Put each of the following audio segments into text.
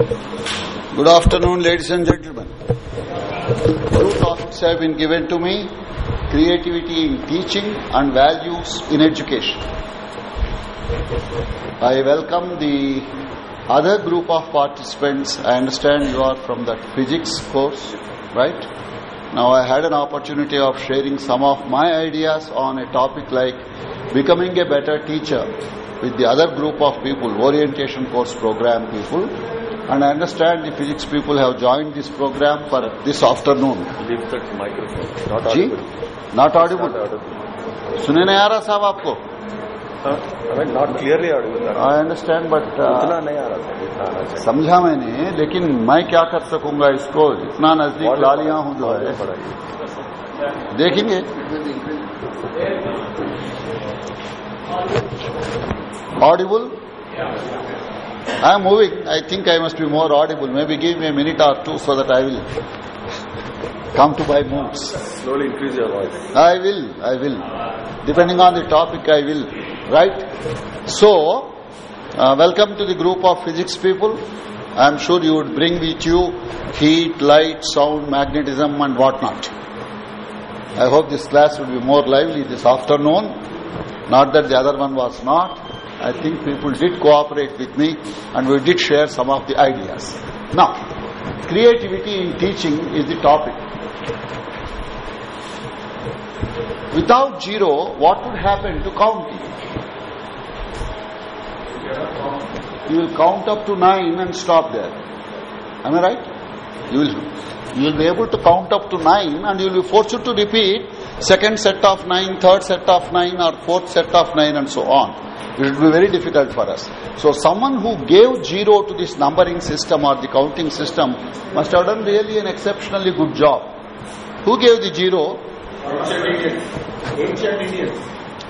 Good afternoon, ladies and gentlemen. Two topics have been given to me creativity in teaching and values in education. I welcome the other group of participants. I understand you are from that physics course, right? Now, I had an opportunity of sharing some of my ideas on a topic like becoming a better teacher with the other group of people, orientation course program people. And I understand the physics people have joined this program for this afternoon. Leave that microphone. Not जी audible. Not audible Not audible. सुने नहीं आ रहा साहब आपको हाँ, not clearly audible. I understand but उतना नहीं आ रहा था समझा मैंने लेकिन मैं क्या कर सकूँगा इसको इतना नज़दीक ला लिया हूँ जो है देखेंगे audible i am moving i think i must be more audible maybe give me a minute or two so that i will come to my moves Slowly increase your voice. I will, I will. Depending on the topic, I will. Right? So, uh, welcome to the group of physics people. I am sure you would bring with you heat, light, sound, magnetism and whatnot. I hope this class will be more lively this afternoon. Not that the other one was not. I think people did cooperate with me and we did share some of the ideas. Now, creativity in teaching is the topic. Without zero, what would happen to counting? You will count up to nine and stop there. Am I right? You will, you will be able to count up to nine and you will be forced to repeat second set of nine, third set of nine or fourth set of nine and so on. It will be very difficult for us. So someone who gave zero to this numbering system or the counting system must have done really an exceptionally good job. Who gave the zero?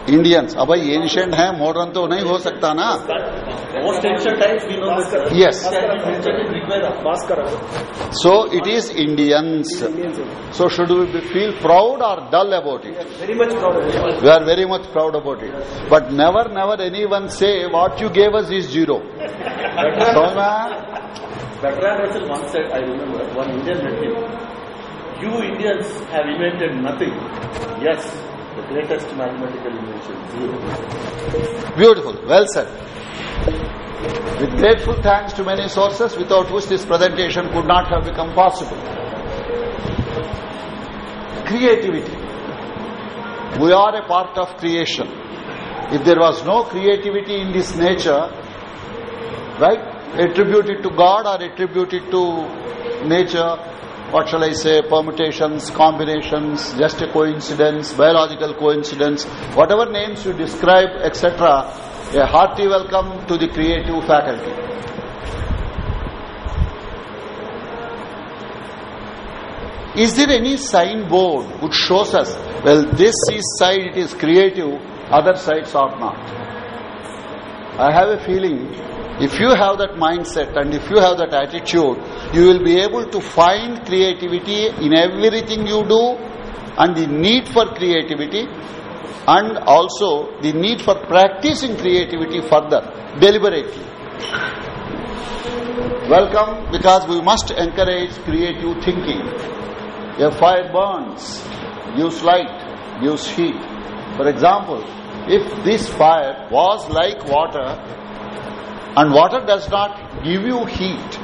Indians अब भाई ancient है modern तो नहीं हो सकता ना Most ancient times we know this. sir. Yes. Mentioned in Rigveda. So it is Indians. So should we be- feel proud or dull about it? Very much proud of it. We are very much proud about it. But never, never anyone say what you gave us is zero. समझ में आया? Bertrand Russell once said, I remember, one Indian met him. You Indians have invented nothing. Yes, the greatest mathematical invention, zero. Beautiful. Well said. With grateful thanks to many sources without which this presentation could not have become possible. Creativity. We are a part of creation. If there was no creativity in this nature, right, attributed to God or attributed to nature, what shall I say, permutations, combinations, just a coincidence, biological coincidence, whatever names you describe, etc., a hearty welcome to the creative faculty. Is there any signboard which shows us, well, this is side it is creative, other sides are not? I have a feeling if you have that mindset and if you have that attitude, you will be able to find creativity in everything you do and the need for creativity and also the need for practicing creativity further, deliberately. Welcome because we must encourage creative thinking. A fire burns, gives light, gives heat. For example, if this fire was like water and water does not give you heat,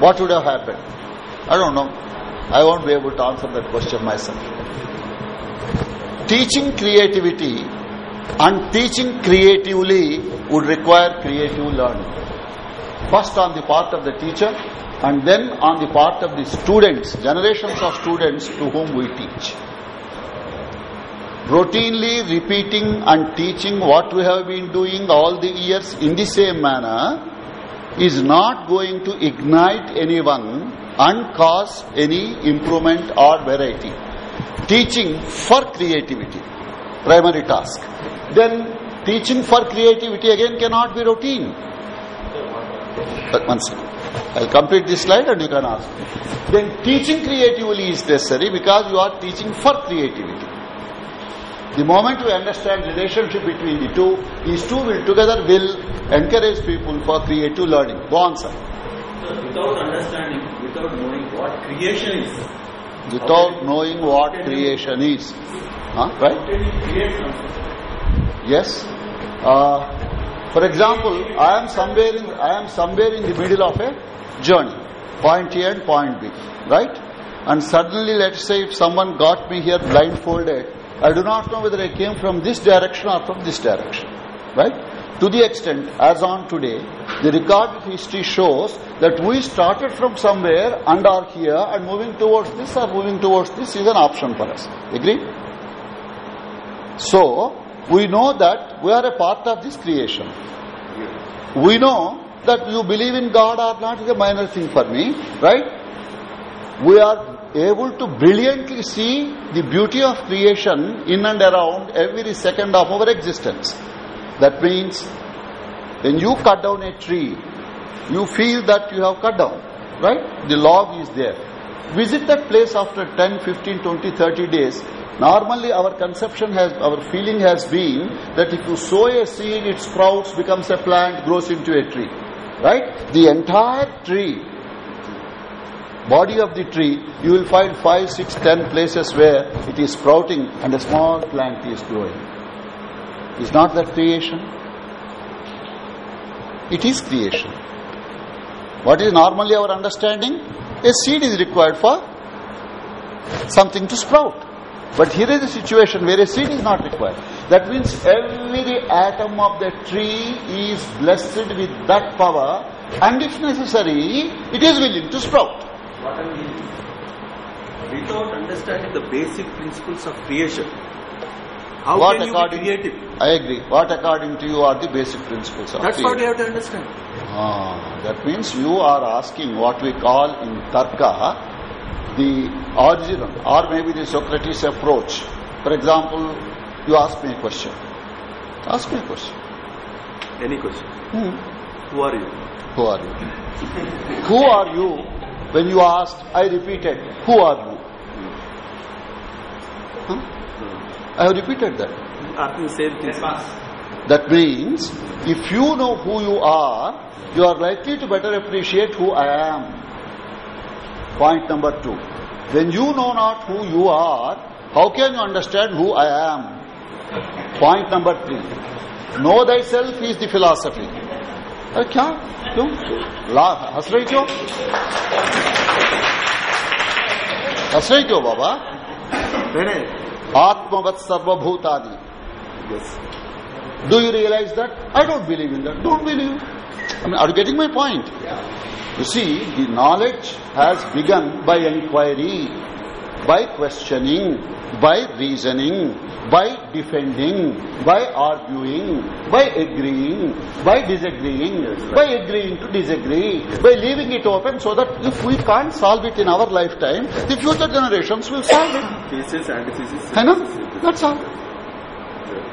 what would have happened? I don't know. I won't be able to answer that question myself. Teaching creativity and teaching creatively would require creative learning. First on the part of the teacher and then on the part of the students, generations of students to whom we teach. Routinely repeating and teaching what we have been doing all the years in the same manner is not going to ignite anyone and cause any improvement or variety. Teaching for creativity, primary task. Then teaching for creativity again cannot be routine. But one second. I'll complete this slide and you can ask. Then teaching creatively is necessary because you are teaching for creativity. The moment you understand relationship between the two, these two will together will encourage people for creative learning. Go on, sir. So without understanding, without knowing what creation is, Without knowing what creation is. Huh? Right? how can you create something? Yes. Uh, for example, I am somewhere in I am somewhere in the middle of a journey, point A and point B, right? And suddenly, let's say, if someone got me here blindfolded, I do not know whether I came from this direction or from this direction, right? To the extent, as on today, the recorded history shows that we started from somewhere and are here, and moving towards this or moving towards this is an option for us. Agree? So, we know that we are a part of this creation. We know that you believe in God or not is a minor thing for me, right? We are able to brilliantly see the beauty of creation in and around every second of our existence. That means when you cut down a tree, you feel that you have cut down, right? The log is there. Visit that place after 10, 15, 20, 30 days. Normally our conception has, our feeling has been that if you sow a seed, it sprouts, becomes a plant, grows into a tree. Right? The entire tree, body of the tree, you will find 5, 6, 10 places where it is sprouting and a small plant is growing. Is not that creation? It is creation. What is normally our understanding? A seed is required for something to sprout. But here is a situation where a seed is not required. That means every atom of the tree is blessed with that power and if necessary, it is willing to sprout. What I mean is, without understanding the basic principles of creation, how what can you be creative? I agree. What according to you are the basic principles of That's what you have to understand. Ah, that means you are asking what we call in Tarka the original or maybe the Socrates approach. For example, you ask me a question. Ask me a question. Any question? Hmm. Who are you? Who are you? Who are you? When you asked, I repeated, Who are you? Huh? I have repeated that. Asking same thing. That means, if you know who you are, you are likely to better appreciate who I am. Point number two. When you know not who you are, how can you understand who I am? Point number three. Know thyself is the philosophy. अरे क्या? क्यों? ला हंस रही क्यों? हंस रही क्यों बाबा? आत्मवत् सर्वभूतादि। Do you realise that I don't believe in that don't believe I are getting my point you see the knowledge has begun by enquiry by questioning, by reasoning, by defending, by arguing, by agreeing, by disagreeing, by agreeing to disagree, by leaving it open so that if we can't solve it in our lifetime, the future generations will solve it. Thesis, antithesis. I know? That's all.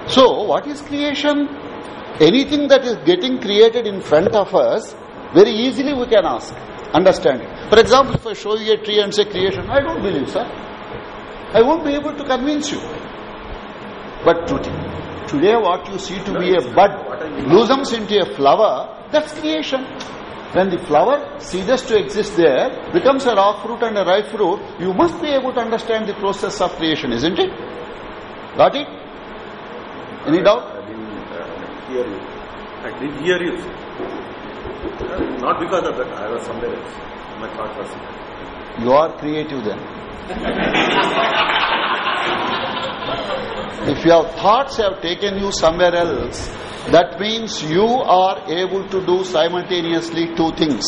So, what is creation? Anything that is getting created in front of us, very easily we can ask, understand it. For example, if I show you a tree and say creation, I don't believe, sir. I won't be able to convince you. But today, today what you see to be a bud blossoms into a flower, that's creation. When the flower ceases to exist there, becomes a raw fruit and a ripe fruit, you must be able to understand the process of creation, isn't it? Got it? Any doubt? I didn't uh, hear you. I didn't hear you. Not because of that. I was somewhere else. My thought was. You are creative then. if your thoughts have taken you somewhere else, that means you are able to do simultaneously two things.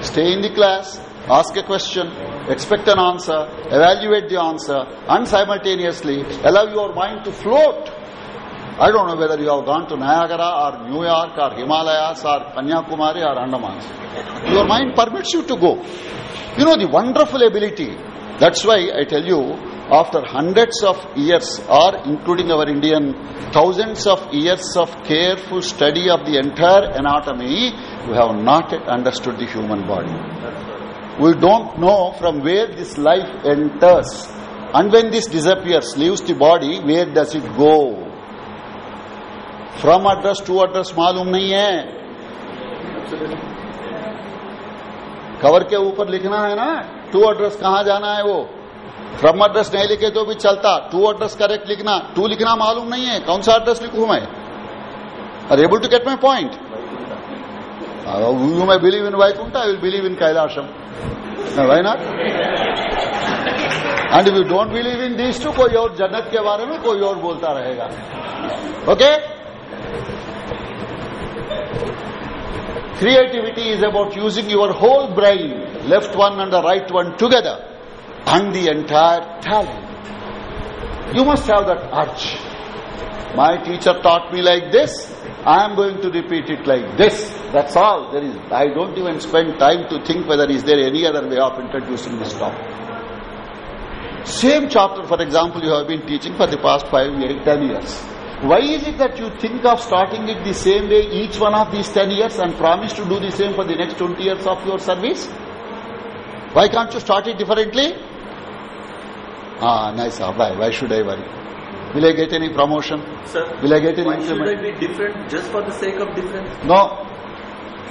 Stay in the class, ask a question, expect an answer, evaluate the answer, and simultaneously allow your mind to float. I don't know whether you have gone to Niagara or New York or Himalayas or Kanyakumari or Andamans. Your mind permits you to go. You know the wonderful ability. That's why I tell you, after hundreds of years, or including our Indian, thousands of years of careful study of the entire anatomy, we have not yet understood the human body. We don't know from where this life enters. And when this disappears, leaves the body, where does it go? From address to address मालूम नहीं है। Cover के ऊपर लिखना है ना? To address कहाँ जाना है वो? फ्रॉम एड्रेस नहीं लिखे तो भी चलता। टू एड्रेस करेक्ट लिखना। टू लिखना मालूम नहीं है। कौन सा एड्रेस लिखू मैं? Are able to get my point you may believe in Vaikunth I will believe in Kailasam why not and you don't believe in this to कोई और जन्नत के बारे में कोई और बोलता रहेगा। Okay creativity is about using your whole brain left one and the right one together and the entire talent. You must have that urge. My teacher taught me like this. I am going to repeat it like this. That's all. There is i don't even spend time to think whether is there any other way of introducing this topic. Same chapter for example you have been teaching for the past 5 8 10 years why is it that you think of starting it the same way each one of these 10 years and promise to do the same for the next 20 years of your service? Why can't you start it differently? Ah, nice. Why? Why should I worry? Will I get any promotion? Sir, will I get any why increment? should I be different just for the sake of difference? No.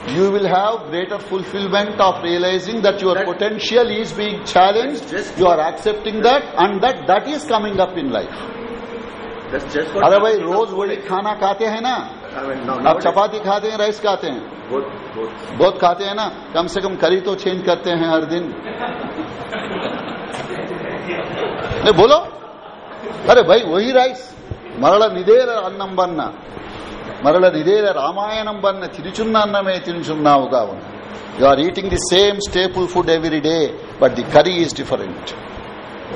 You will have greater fulfillment of realizing that your That- potential is being challenged. You are accepting that and that that is coming up in life. अरे भाई रोज वही खाना खाते हैं ना। आप चपाती खाते हैं राइस खाते हैं। बहुत खाते हैं ना। कम से कम करी तो चेंज करते हैं हर दिन। नहीं बोलो। अरे भाई वही राइस मरला निधेर अन्नम बनना। मरला निधेर रामायणम बनना। चिनी चुनना अन्न में तिरचुन अन्नमे होगा का you are eating the same staple food every day but the curry is different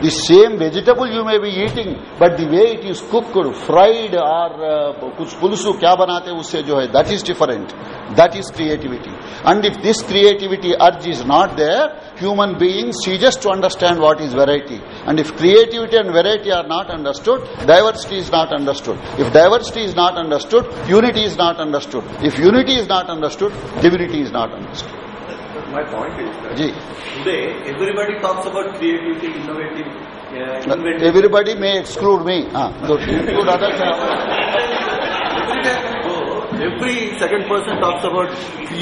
the same vegetable you may be eating but the way it is cooked fried or uh, kuch pulusu kya banate usse jo hai that is different. That is creativity. And if this creativity urge is not there human beings ceases to understand what is variety. And if creativity and variety are not understood diversity is not understood. If diversity is not understood unity is not understood. If unity is not understood divinity is not understood My point is that ji today everybody talks about creativity, innovative, uh, inventive. everybody may exclude me ah, include others every second person talks about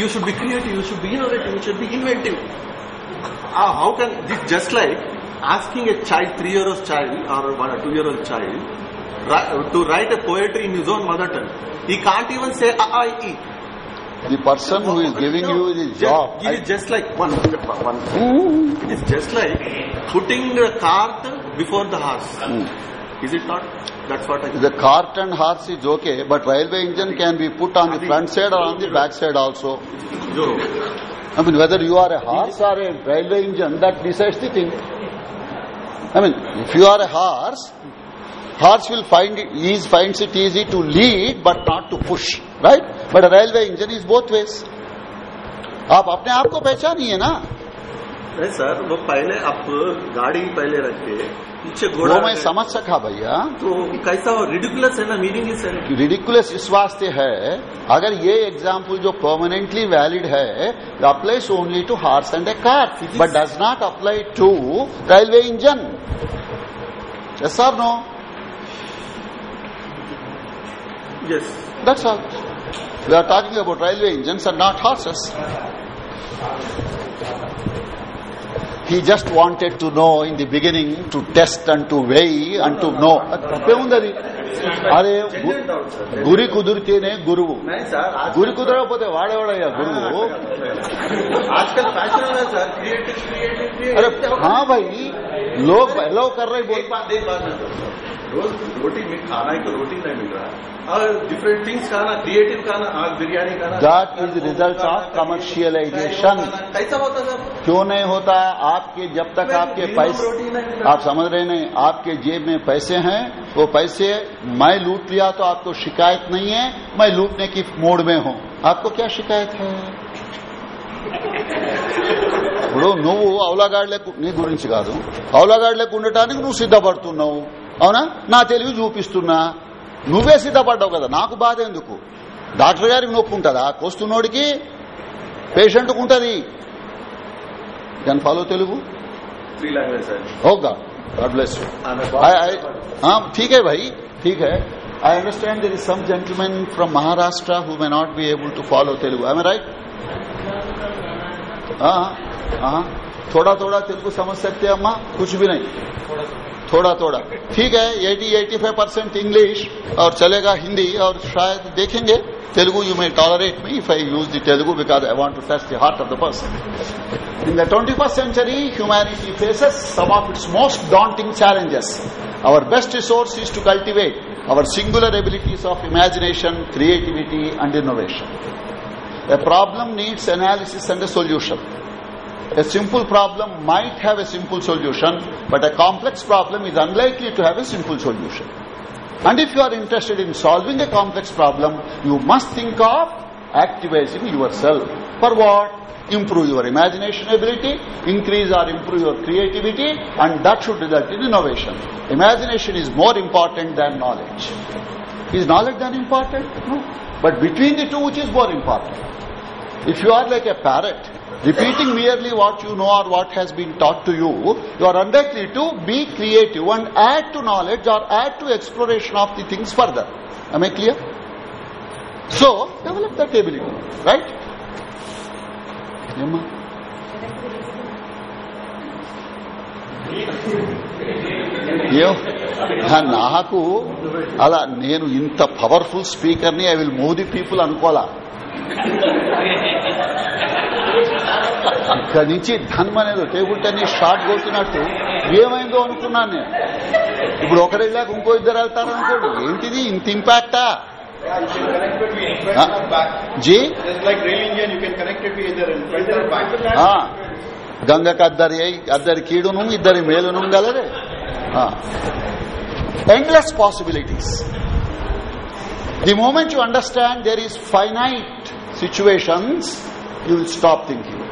you should be creative, you should be innovative, you should be inventive. Uh, how can this just like asking a child, three year old child or one or two year old child to write a poetry in his own mother tongue. He can't even say a I E. The person who is giving you the job. It is just like one. one it is just like putting the cart before the horse. Hmm. Is it not? That's what I. The cart and horse is okay, but railway engine can be put on the front side or on the back side also. I mean, whether you are a horse or a railway engine, that decides the thing. I mean, if you are a horse, horse will find it, ease, finds it easy to lead but not to push, right? But a railway engine is both ways. आप अपने आप को पहचानिए ना। नहीं sir वो पहले आप गाड़ी पहले रख पीछे घोड़ा वो मैं समझ सका भैया। तो कैसा वो रिडिकुलस है ना मीनिंगलेस है रिडिकुलस इस वास्ते है। अगर ये एग्ज़ाम्पल जो परमानेंटली वैलिड है applies only to horse and a car but does not apply to railway engine yes or Yes. That's all. We are talking about railway engines and not horses. He just wanted to know in the beginning to test and to weigh and to know. తప్పే ఉందది అరే గురి కుదిరితేనే గురువు గురి కుదరకపోతే వాడేవాడయ్యా గురువు అరే హా భాయ్ log yellow हाँ भाई लोग अलाउ कर रहे बोल एक बात एक बात मैं बोलता हूँ। रोज रोटी मिल खाना ही तो रोटी नहीं मिल रहा है और डिफरेंट थिंग्स खाना क्रिएटिव खाना आज बिरयानी खाना that is result of commercialization कैसा होता सर क्यों नहीं होता आपके जब तक आपके पैसे आप समझ रहे नहीं आपके जेब में पैसे हैं वो पैसे मैं लूट लिया तो आपको शिकायत नहीं है मैं लूटने की मोड में हूं आपको क्या शिकायत है ఇప్పుడు నువ్వు అవలగాడలేకు నీ గురించి కాదు అవలగాడలేకు ఉండటానికి నువ్వు సిద్ధపడుతున్నావు అవునా నా తెలివి చూపిస్తున్నా నువ్వే సిద్ధపడ్డావు కదా నాకు బాధ ఎందుకు డాక్టర్ గారికి నొప్పి ఉంటుందా కోస్తున్నోడికి పేషెంట్కు ఉంటుంది దాని follow Telugu three language sir होगा गॉड ब्लेस यू हाँ ठीक है भाई ठीक है I understand there is some gentleman from Maharashtra who may not be able to follow Telugu I am right हाँ हाँ थोड़ा थोड़ा तेलुगु समझ सकते हैं अम्मा कुछ भी नहीं थोड़ा थोड़ा ठीक है 80 85 परसेंट इंग्लिश और चलेगा हिंदी और शायद देखेंगे Telugu, you may tolerate me if I use the Telugu because I want to touch the heart of the person. In the 21st century, humanity faces some of its most daunting challenges. Our best resource is to cultivate our singular abilities of imagination, creativity and innovation. A problem needs analysis and a solution. A simple problem might have a simple solution, but a complex problem is unlikely to have a simple solution. And if you are interested in solving a complex problem, you must think of activating yourself. For what? Improve your imagination ability, increase or improve your creativity, and that should result in innovation. Imagination is more important than knowledge. Is knowledge then important? No. But between the two, which is more important? If you are like a parrot, repeating merely what you know or what has been taught to you, you are unlikely to be creative and add to knowledge or add to exploration of the things further. Am I clear? So, develop that ability, right? Emma? నాకు అలా నేను ఇంత powerful స్పీకర్ని I will move the people అనుకోవాలా ఇక్కడి నుంచి ధన్మ అనేది table tennis short కొట్టినట్టు ఏమైందో అనుకున్నాను నేను. ఇప్పుడు ఒకరు వెళ్ళాక ఇంకో ఇద్దరు వెళ్తారనుకోండి ఏంటిది? ఇంత ఇంపాక్టా జీ? గంగకు అద్దరి అద్దరి కీడును ఇద్దరి మేలును గలదే. endless possibilities. The moment you understand there is finite situations you will stop thinking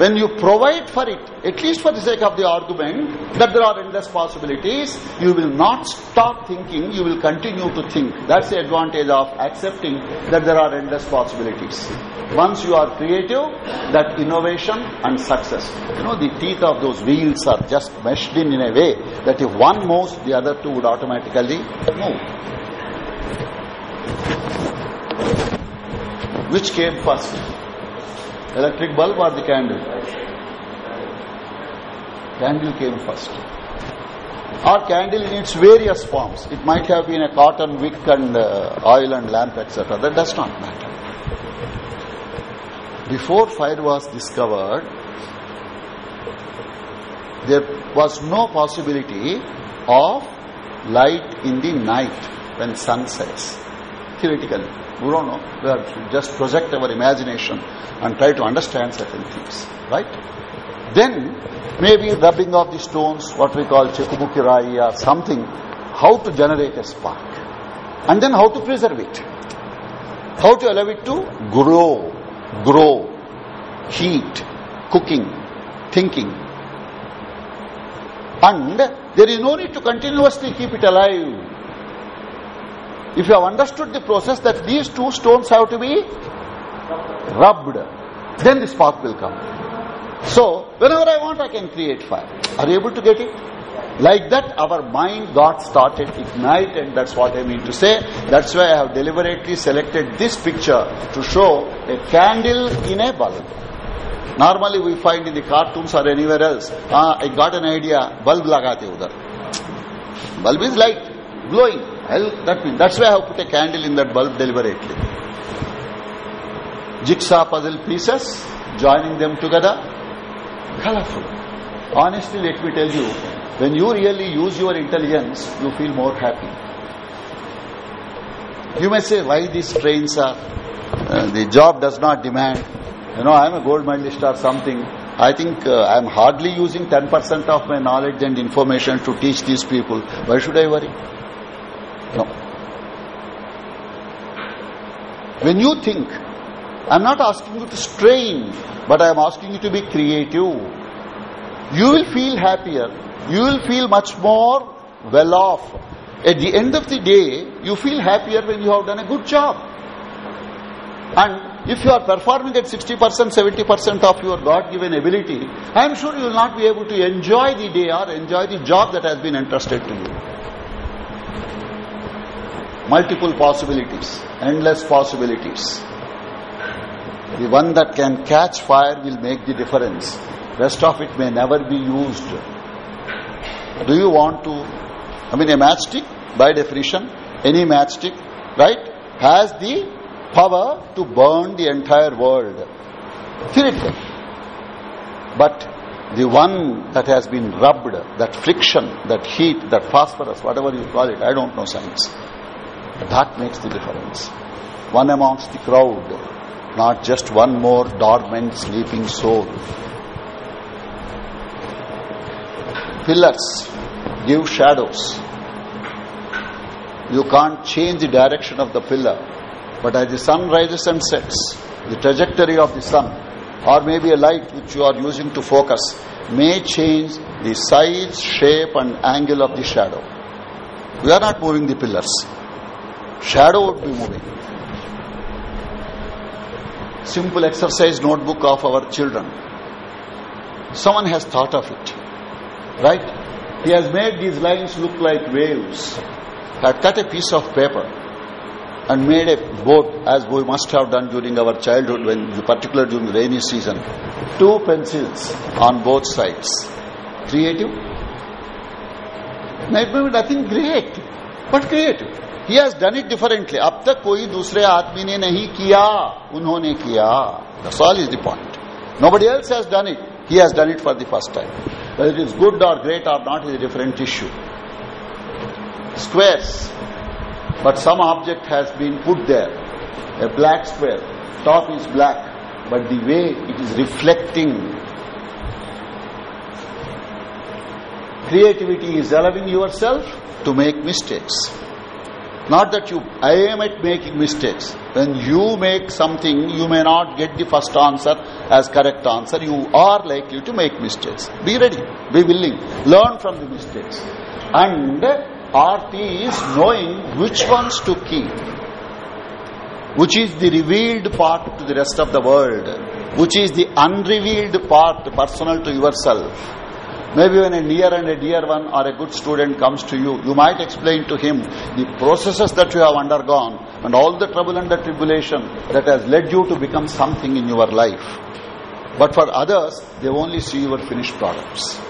when you provide for it, at least for the sake of the argument, that there are endless possibilities, you will not stop thinking, you will continue to think. That's the advantage of accepting that there are endless possibilities. Once you are creative, that innovation and success. You know, the teeth of those wheels are just meshed in in a way that if one moves, the other two would automatically move. Which came first? Electric bulb or the candle? Candle came first. Or candle in its various forms. It might have been a cotton wick and uh, oil and lamp, etc. That does not matter. Before fire was discovered, there was no possibility of light in the night when sun sets. Theoretically. We don't know. We have just project our imagination and try to understand certain things. Right? Then, maybe rubbing of the stones, what we call chekumuki rai or something, how to generate a spark. And then how to preserve it. How to allow it to grow, grow, heat, cooking, thinking. And there is no need to continuously keep it alive if you have understood the process that these two stones have to be rubbed, then the spark will come. So, whenever I want, I can create fire. Are you able to get it? Like that, our mind got started ignite, and that's what I mean to say. That's why I have deliberately selected this picture to show a candle in a bulb. Normally, we find in the cartoons or anywhere else, ah, I got an idea, bulb lagate udar. Bulb is light, glowing. that means that's why I have put a candle in that bulb deliberately. Jigsaw puzzle pieces, joining them together, colorful. Honestly, let me tell you, when you really use your intelligence, you feel more happy. You may say, why these trains are, uh, the job does not demand, you know, I am a gold medalist or something. I think uh, I am hardly using 10% of my knowledge and information to teach these people. Why should I worry? No. When you think, I'm not asking you to strain, but I'm asking you to be creative. You will feel happier. You will feel much more well off. At the end of the day, you feel happier when you have done a good job. And if you are performing at 60%, 70% of your God-given ability, I am sure you will not be able to enjoy the day or enjoy the job that has been entrusted to you multiple possibilities, endless possibilities. The one that can catch fire will make the difference. Rest of it may never be used. Do you want to, I mean a matchstick, by definition, any matchstick, right, has the power to burn the entire world. Theoretically. But the one that has been rubbed, that friction, that heat, that phosphorus, whatever you call it, I don't know science. That makes the difference. One amongst the crowd, not just one more dormant sleeping soul. Pillars give shadows. You can't change the direction of the pillar, but as the sun rises and sets, the trajectory of the sun or maybe a light which you are using to focus may change the size, shape and angle of the shadow. We are not moving the pillars. Shadow would be moving. Simple exercise notebook of our children. Someone has thought of it. Right? He has made these lines look like waves. Had cut a piece of paper and made a boat as we must have done during our childhood when particularly during the rainy season two pencils on both sides creative maybe nothing great but creative he has done it differently. dusre aadmi ne nahi kiya unhone kiya that's all is the point. Nobody else has done it. He has done it for the first time. Whether it is good or great or not is a different issue. Squares. But some object has been put there. A black square. Top is black. But the way it is reflecting creativity is allowing yourself to make mistakes not that you am at making mistakes. When you make something you may not get the first answer as correct answer. You are likely to make mistakes. Be ready. Be willing. Learn from the mistakes. And Art is knowing which ones to keep, which is the revealed part to the rest of the world, which is the unrevealed part personal to yourself. Maybe when a near and a dear one or a good student comes to you, you might explain to him the processes that you have undergone and all the trouble and the tribulation that has led you to become something in your life. But for others, they only see your finished products.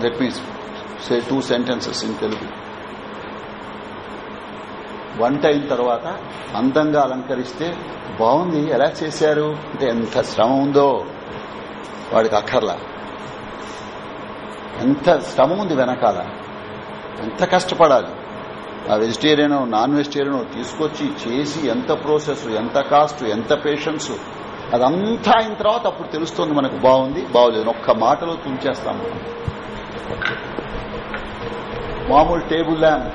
Let me say two sentences in Telugu. వంట అయిన తర్వాత అందంగా అలంకరిస్తే బాగుంది ఎలా చేశారు అంటే ఎంత శ్రమ ఉందో వాడికి అక్కర్లా. ఎంత శ్రమ ఉంది వెనకాల. ఎంత కష్టపడాలి. ఆ వెజిటేరియన్ నాన్ వెజిటేరియన్ తీసుకొచ్చి చేసి ఎంత ప్రాసెస్ ఎంత కాస్ట్ ఎంత పేషెన్స్ అదంతా అయిన తర్వాత అప్పుడు తెలుస్తుంది మనకు బాగుంది బాగులేదు. ఒక్క మాటలో తుంచేస్తాము మామూలు టేబుల్ ల్యాంప్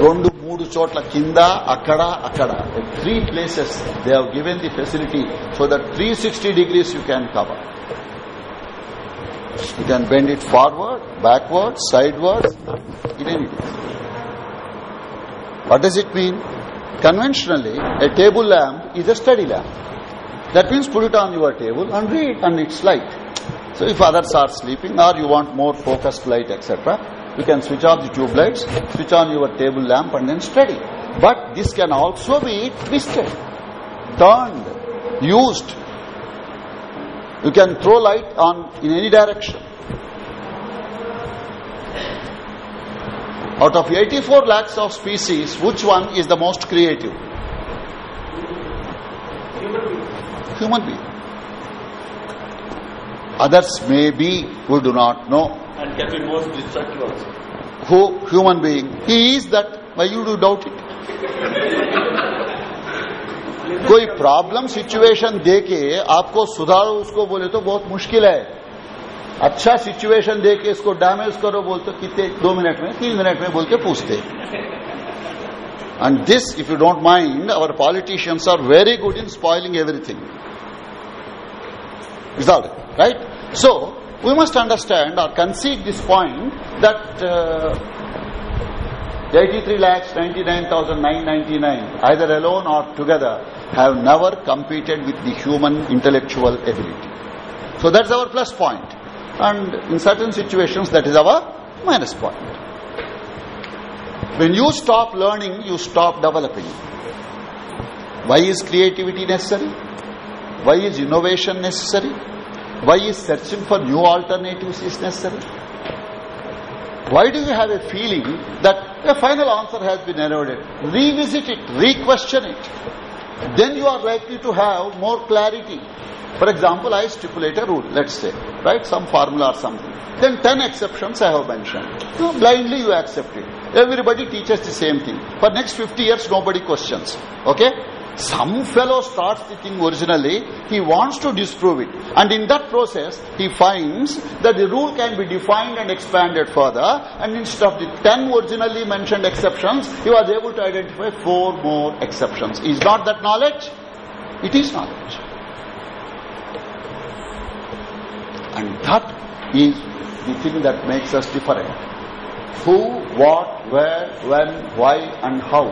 రెండు మూడు చోట్ల కింద అక్కడ అక్కడ three places they have given the facility so that three sixty degrees you can cover you can bend it forward backward సైడ్వర్డ్ in any what does it mean conventionally a table lamp is a study lamp that means put it on your table and read and it's light so if others are sleeping or you want more focused light, etc., you can switch off the tube lights, switch on your table lamp and then study. But this can also be twisted, turned, used. You can throw light on in any direction. Out of 84 lakhs of species, which one is the most creative? Human being. Others may be, we do not know. And can be most destructive also. Who? Human being. He is that. Why you do doubt it? कोई problem situation देके आपको सुधारो उसको बोले तो बहुत मुश्किल है अच्छा सिचुएशन देके इसको डैमेज करो बोलते कितने दो मिनट में तीन मिनट में बोल के पूछते and this if you don't mind our politicians are very good in spoiling everything that right? So, we must understand or concede this point that uh, 83 lakhs 99,999 either alone or together have never competed with the human intellectual ability. So that's our plus point. And in certain situations that is our minus point. When you stop learning, you stop developing. why is creativity necessary why is innovation necessary why is searching for new alternatives is necessary? Why do you have a feeling that a final answer has been eroded? Revisit it re-question it. Then you are likely to have more clarity. For example i stipulate a rule let's say right? Some formula or something. Then 10 exceptions i have mentioned. You blindly you accept it. Everybody teaches the same thing. For next 50 years nobody questions. Okay some fellow starts the thing originally he wants to disprove it. And in that process he finds that the rule can be defined and expanded further. And instead of the 10 originally mentioned exceptions he was able to identify four more exceptions. Is not that knowledge? It is knowledge. And that is the thing that makes us different. Who what where when why and how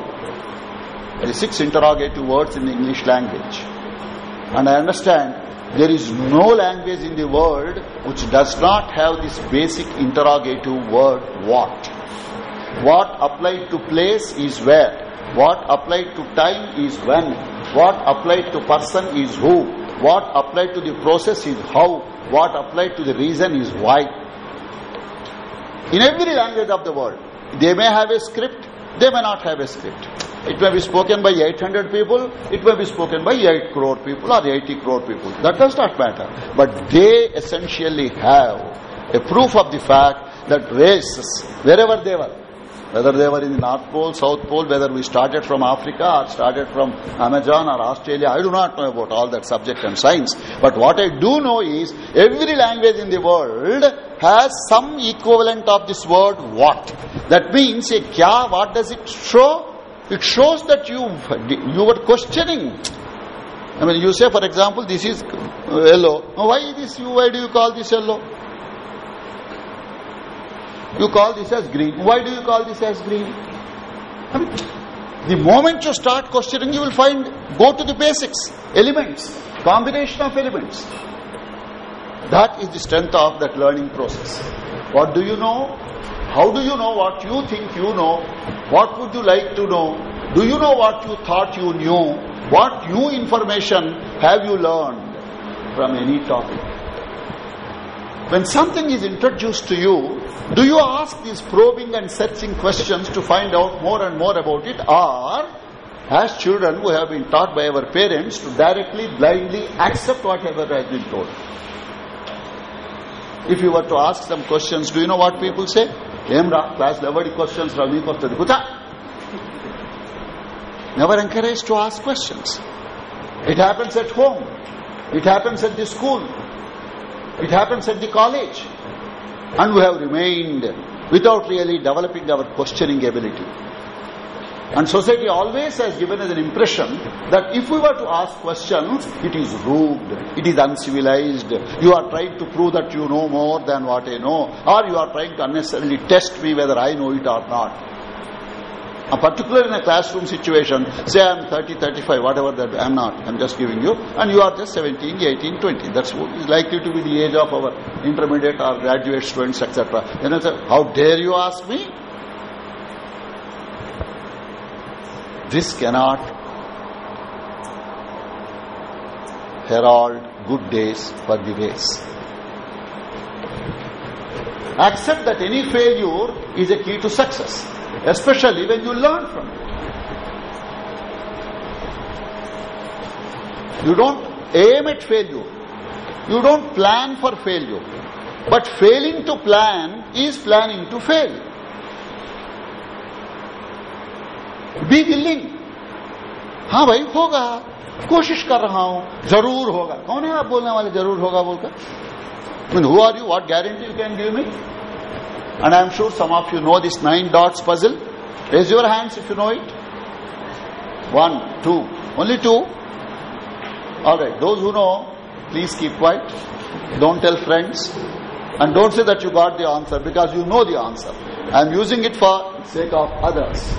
the six interrogative words in the english language. And i understand there is no language in the world which does not have this basic interrogative word what. What applied to place is where. What applied to time is when. What applied to person is who. What applied to the process is how. What applied to the reason is why. In every language of the world they may have a script they may not have a script. It may be spoken by 800 people it may be spoken by 8 crore people or 80 crore people. That does not matter. But they essentially have a proof of the fact that races wherever they were whether they were in the North Pole, South Pole, whether we started from Africa or started from Amazon or Australia, I do not know about all that subject and science. But what I do know is every language in the world has some equivalent of this word what. That means a kya, what does it show? It shows that you, you were questioning. I mean, you say, for example, this is yellow. Why this? You, why do you call this yellow? You call this as green. Why do you call this as green? I mean, the moment you start questioning, you will find, go to the basics, elements, combination of elements. That is the strength of that learning process. What do you know? How do you know what you think you know? What would you like to know? Do you know what you thought you knew? What new information have you learned from any topic? When something is introduced to you, do you ask these probing and searching questions to find out more and more about it or as children who have been taught by our parents to directly, blindly accept whatever has been told? if you were to ask some questions do you know what people say? Em class level questions ra meeku ostadi never encouraged to ask questions. It happens at home. It happens at the school. It happens at the college. And we have remained without really developing our questioning ability and society always has given us an impression that if we were to ask questions it is rude it is uncivilized. You are trying to prove that you know more than what i know or you are trying to unnecessarily test me whether i know it or not. A particular in a classroom situation say i'm 30 35 whatever that i'm not i'm just giving you and you are just 17 18 20 that's what is likely to be the age of our intermediate or graduate students etc then i say how dare you ask me this cannot herald good days for the race accept that any failure is a key to success especially when you learn from it. You don't aim at failure. You don't plan for failure. But failing to plan is planning to fail. Be willing हाँ भाई, होगा। कोशिश कर रहा हूँ। ज़रूर होगा। कौन है आप बोलने वाले? ज़रूर होगा बोलकर। Mean who are you what guarantee you can give me and I am sure some of you know this nine dots puzzle is your hands if you know it one two only two all right those who know please keep quiet don't tell friends and don't say that you got the answer because you know the answer I am using it for sake of others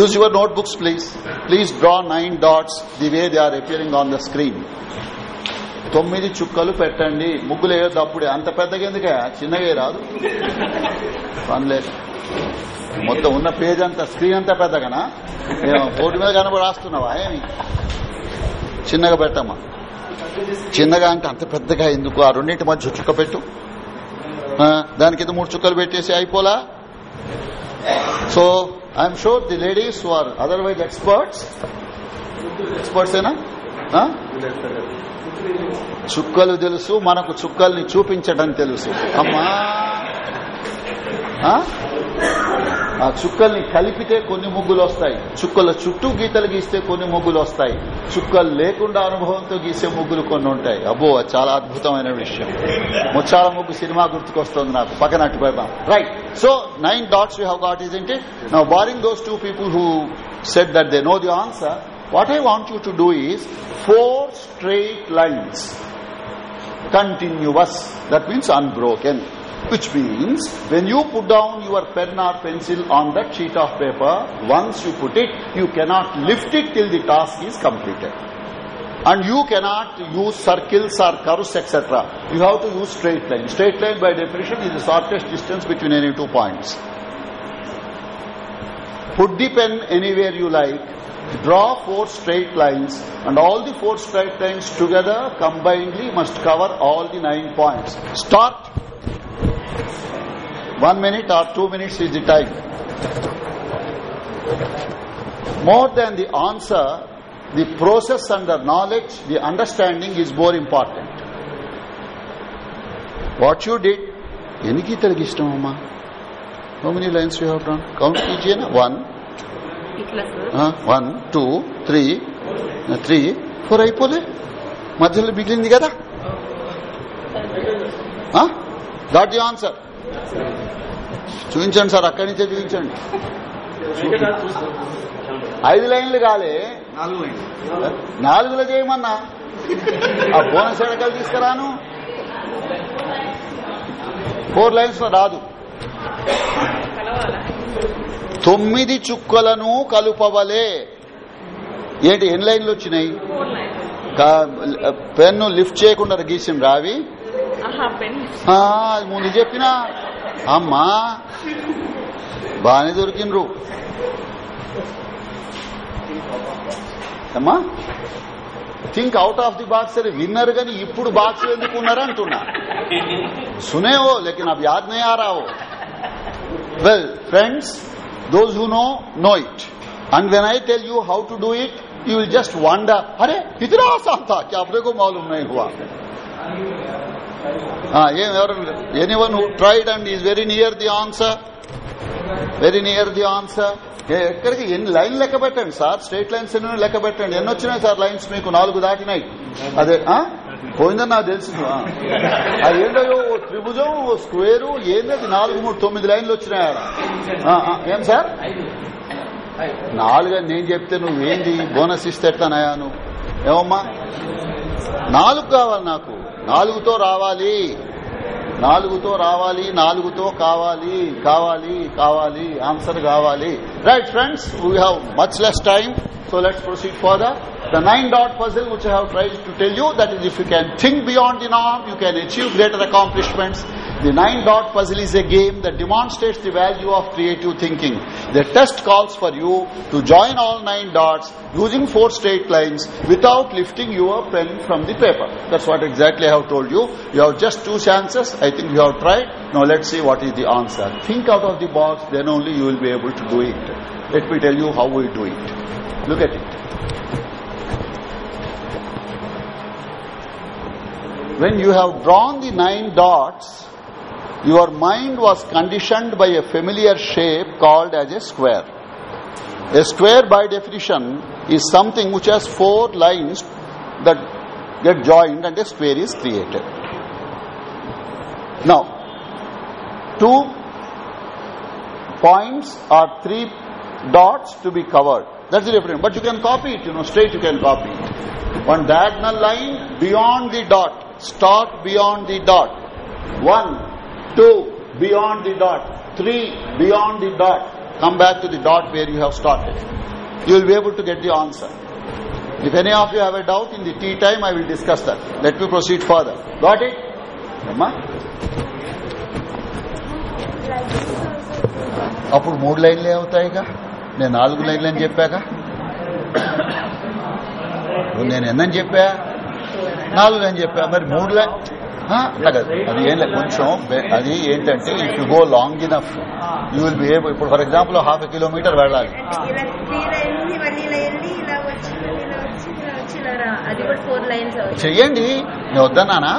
Use your notebooks please. Please draw nine dots the way they are appearing on the screen. తొమ్మిది చుక్కలు పెట్టండి. ముగ్గులు వేయొద్దు అప్పుడే. అంత పెద్దగా ఎందుకే? చిన్నగా రాదు పనిలేదు మొత్తం ఉన్న పేజ్ అంతా స్క్రీన్ అంతా పెద్దగానా? మేము బోర్డు మీద కనబడి రాస్తున్నావా? ఏమి? చిన్నగా పెట్టమ్మా. చిన్నగా అంటే అంత పెద్దగా ఎందుకు? ఆ రెండింటి మధ్య చుక్క పెట్టు. దానికి మూడు చుక్కలు పెట్టేసి అయిపోలా? So I am sure the ladies war otherwise experts experts ఏనా? చుక్కలు తెలుసు మనకు చుక్కల్ని చూపించడం తెలుసు. అమ్మా! చుక్కల్ని కలిపితే కొన్ని ముగ్గులు వస్తాయి చుక్కల చుట్టూ గీతలు గీస్తే కొన్ని ముగ్గులు వస్తాయి చుక్కలు లేకుండా అనుభవంతో గీసే ముగ్గులు కొన్ని ఉంటాయి అబ్బో అది చాలా అద్భుతమైన విషయం ముచ్చాల ముగ్గు సినిమా గుర్తుకొస్తుంది నాకు పక్కన అటు పెడదాం right so nine dots you have got isn't now barring those two people who said that they know the answer what I want you to do is four straight lines continuous that means unbroken which means when you put down your pen or pencil on that sheet of paper once you put it you cannot lift it till the task is completed. And you cannot use circles or curves etc you have to use straight line. Straight line by definition is the shortest distance between any two points. Put the pen anywhere you like. Draw four straight lines and all the four straight lines together combinedly must cover all the nine points. Start one minute or two minutes is the time more than the answer the process and the knowledge the understanding is more important what you did ఎందుకు ఇతడికి ఇష్టం అమ్మా how many lines you have done count ఈజీనా one one two three three four అయిపోలే మధ్యలో మిగిలింది కదా that you answer చూపించండి sir అక్కడి నుంచే చూపించండి. ఐదు లైన్లు కాలే. నాలుగులో చేయమన్నా. ఆ బోనస్ ఎడకలు తీసుకురాను. ఫోర్ లైన్స్లో రాదు. తొమ్మిది చుక్కలను కలుపవలే. ఏంటి ఎన్ని లైన్లు వచ్చినాయి? పెన్ను లిఫ్ట్ చేయకుండా గీసిన రావి? అది ముందు చెప్పినా అమ్మా బాగానే దొరికినరు అమ్మా think out of the box అని విన్నర్ గాని ఇప్పుడు బాక్స్ ఎందుకు ఉన్నారు అంటున్నా सुने हो लेकिन अब याद नहीं आ रहा हो well friends those who know know it and when i tell you how to do it you will just wonder अरे इतना आसान था कि अपने को मालूम नहीं हुआ ah yeah, Ah, anyone who tried and is very near the answer? Very near the answer ఎక్కడికి? ఎన్ని లైన్ లెక్క పెట్టండి సార్. స్ట్రేట్ లైన్స్ ఎన్ని లెక్క పెట్టండి. ఎన్ని వచ్చినాయి సార్ లైన్స్ మీకు? నాలుగు దాటినాయి. అదే పోయిందని నాకు తెలుసు అది ఏంటో ఓ త్రిభుజం ఓ స్క్వేరు ఏంటది నాలుగు మూడు తొమ్మిది లైన్లు వచ్చినాయి ఆడ. ఏం సార్? నాలుగు నేను చెప్తే నువ్వేంది? బోనస్ ఇస్తే ఎట్లానాయా నువ్వు? ఏమమ్మా? నాలుగు కావాలి నాకు నాలుగుతో రావాలి నాలుగుతో రావాలి నాలుగుతో కావాలి కావాలి కావాలి ఆన్సర్ కావాలి right friends we have much less time so let's proceed for the the nine dot puzzle which I have tried to tell you that is if you can think beyond the norm, you can achieve greater accomplishments The nine dot puzzle is a game that demonstrates the value of creative thinking. The test calls for you to join all nine dots using four straight lines without lifting your pen from the paper. That's what exactly I have told you. You have just two chances. I think you have tried. Now let's see what is the answer. Think out of the box, then only you will be able to do it. Let me tell you how we do it. Look at it. When you have drawn the nine dots, your mind was conditioned by a familiar shape called as a square. A square by definition is something which has four lines that get joined and a square is created. Now, two points or three dots to be covered. That's the difference. But you can copy it, you know, straight you can copy. One diagonal line beyond the dot. Start beyond the dot. One, two, beyond the dot. Three, beyond the dot. Come back to the dot where you have started. You will be able to get the answer. If any of you have a doubt in the tea time, I will discuss that. Let me proceed further. Got it? Amma? Like this also. అప్పుడు మూడు లైన్లే అవుతాయిగా నేను నాలుగు లైన్లు అని చెప్పాక నేను ఎన్నని చెప్పా నాలుగు అని చెప్పా మరి మూడు లైన్ అది ఏం లేదు. కొంచెం అది ఏంటంటే if you go long enough you will be able ఇప్పుడు ఫర్ ఎగ్జాంపుల్ హాఫ్ కిలోమీటర్ వెళ్ళాలి. చెయ్యండి. నేను వద్దన్నానా?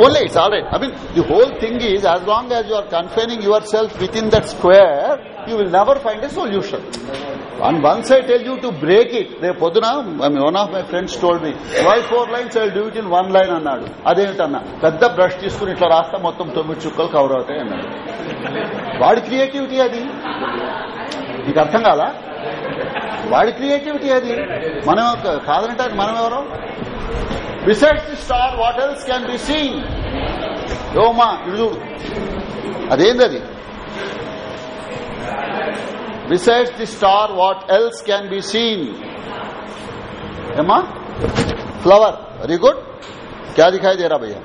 పోలే it's all right I mean the whole thing is as long as you are confining yourself within that square you will never find a solution on once I tell you to break it రేపు పొద్దున one of my friends told me why four lines I do it in one line అన్నాడు. అదేమిటన్నా పెద్ద brush తీసుకుని ఇట్లా రాస్తా మొత్తం తొమ్మిది చుక్కలు కవర్ అవుతాయి అన్నాడు. వాడి క్రియేటివిటీ అది? నీకు అర్థం కాదా వాడి క్రియేటివిటీ అది? మనం కాదంటే మనం ఎవరు? Besides the star what else can be seen యోమా ఇడు చూడు. అదేంది besides the star what else can be seen ఏమా ఫ్లవర్ వెరీ గుడ్ क्या दिखाई दे रहा भैया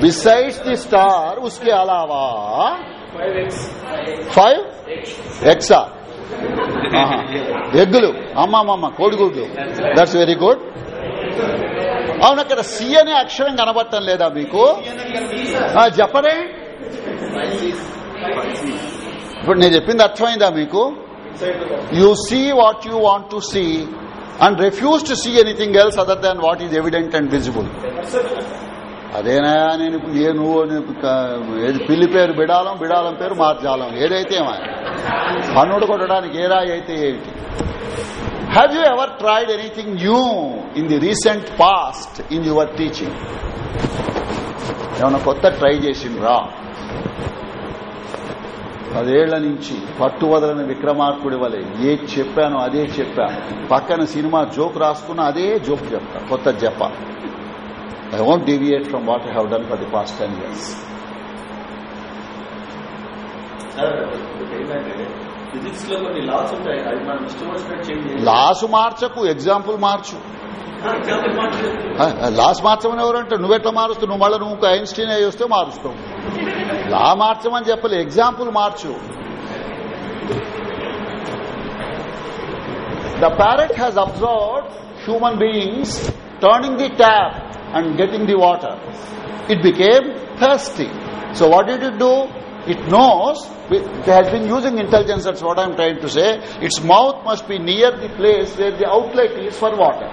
बिसाइड्स द स्टार उसके अलावा ఫైవ్ ఎక్సా ఎగ్గులు అమ్మమ్మమ్మ కోడిగుడ్లు దట్స్ వెరీ గుడ్ అవును అక్కడ సి అనే అక్షరం కనబడటం లేదా మీకు చెప్పరే ఇప్పుడు నేను చెప్పింది అర్థమైందా మీకు? You see what you want to see and refuse to see anything else other than what is evident and visible అదేనా? నేను ఏ నువ్వు ఏది పిల్లి పేరు బిడాలం బిడాలం పేరు మార్జాలం. ఏదైతే పన్నుడు కొట్టడానికి ఏ రాయి అయితే ఏమిటి? Have you ever tried anything new in the recent past in your teaching ఏమైనా కొత్త ట్రై చేసిండ్రా? పదేళ్ళ నుంచి పట్టు వదలని విక్రమార్కుడి వలె ఏ చెప్పానో అదే చెప్పా. పక్కన సినిమా జోక్ రాసుకున్నా అదే జోక్ చెప్తా. కొత్త జప. I won't deviate from what I have done for the past ten years laws మార్చకు ఎగ్జాంపుల్ మార్చు. లాస్ మార్చమని ఎవరంటే నువ్వెట్లా మారుస్తావు నువ్వు మళ్ళీ నువ్వు ఐన్స్టీన్ అయ్యి వస్తే మారుస్తావు లా మార్చమని చెప్పలే ఎగ్జాంపుల్ మార్చు the parrot has observe human beings turning the tap and getting the water it became thirsty so what did it do it knows it has been using intelligence that's what i'm trying to say its mouth must be near the place where the outlet is for water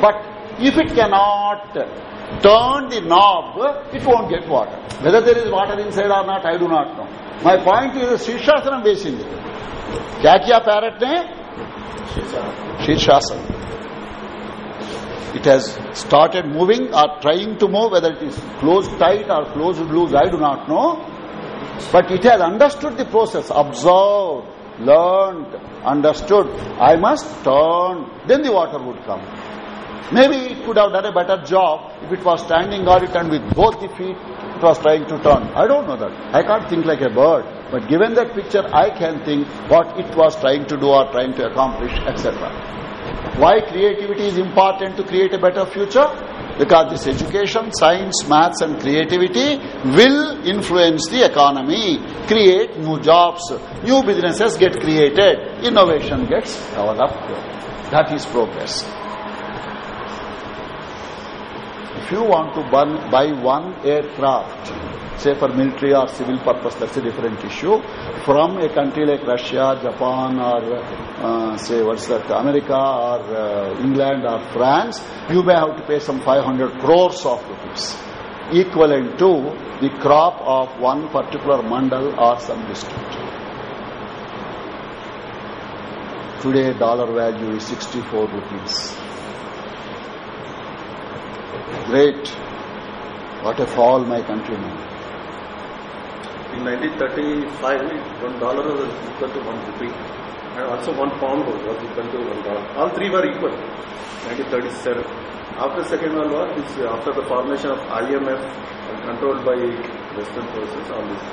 but if it cannot turn the knob, it won't get water. Whether there is water inside or not, I do not know. My point is, Shirshasana basing it. क्या किया parrot ने शीर्षासन it has started moving or trying to move whether it is closed tight or closed loose i do not know but it has understood the process observed learned understood i must turn then the water would come Maybe it could have done a better job if it was standing or it and with both the feet it was trying to turn. I don't know that. I can't think like a bird. But given that picture, I can think what it was trying to do or trying to accomplish, etc. Why creativity is important to create a better future? Because this education, science, maths and creativity will influence the economy, create new jobs, new businesses get created, innovation gets developed. That is progress. If you want to buy one aircraft, say for military or civil purpose, that's a different issue, from a country like Russia, Japan or uh, say what's that, America or uh, England or France, you may have to pay some 500 crores of rupees, equivalent to the crop of one particular mandal or some district. Today dollar value is 64 rupees. Great. What a fall, my countrymen. In 1935, one dollar was equal to one rupee. And also one pound was equal to one dollar. All three were equal. 1937. After the Second World War, this, after the formation of IMF, controlled by Western forces, all this.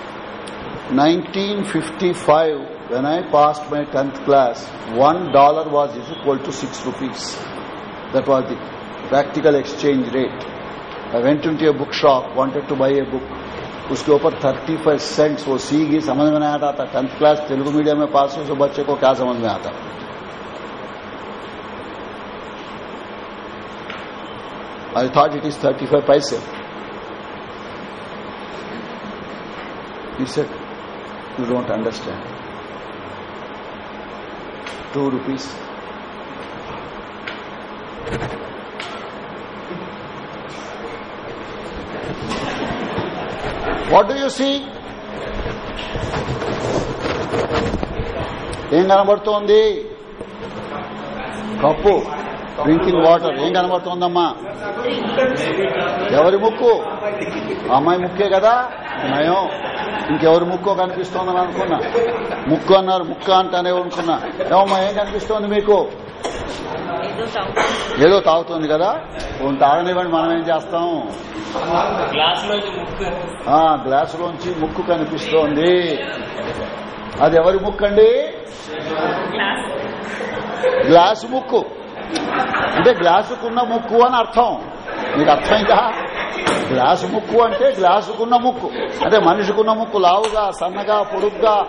1955, when I passed my 10th class, one dollar was equal to six rupees. That was the practical exchange rate I went to into book shop wanted to buy a book उसके ऊपर thirty five cents वो सी की समझ में नहीं आता था। Tenth class Telugu medium में पास हुए तो बच्चे को क्या समझ में आता? I thought it is thirty five पैसे it you don't understand two rupees See? ఏం కనబడుతోంది? Cup drinking water. ఏం కనబడుతోందమ్మా? ఎవరి ముక్కు? అమ్మాయి ముక్కే కదా? నయం. ఇంకెవరి ముక్కో కనిపిస్తోందని అనుకున్నా. ముక్కు అన్నారు ముక్క అంటానే అనుకున్నా ఏమమ్మా ఏం కనిపిస్తోంది మీకు? ఏదో తాగుతుంది. కదా? కొంత తాగనివ్వండి మనం ఏం చేస్తాం? ఆ గ్లాసులోంచి ముక్కు కనిపిస్తోంది. అది ఎవరి ముక్కు అండి గ్లాస్. గ్లాసు ముక్కు. అంటే గ్లాసుకున్న ముక్కు అని అర్థం. మీకు అర్థమైందా? గ్లాసు ముక్కు అంటే గ్లాసుకున్న ముక్కు. అంటే మనిషికున్న ముక్కు లావుగా సన్నగా పొడుగ్గా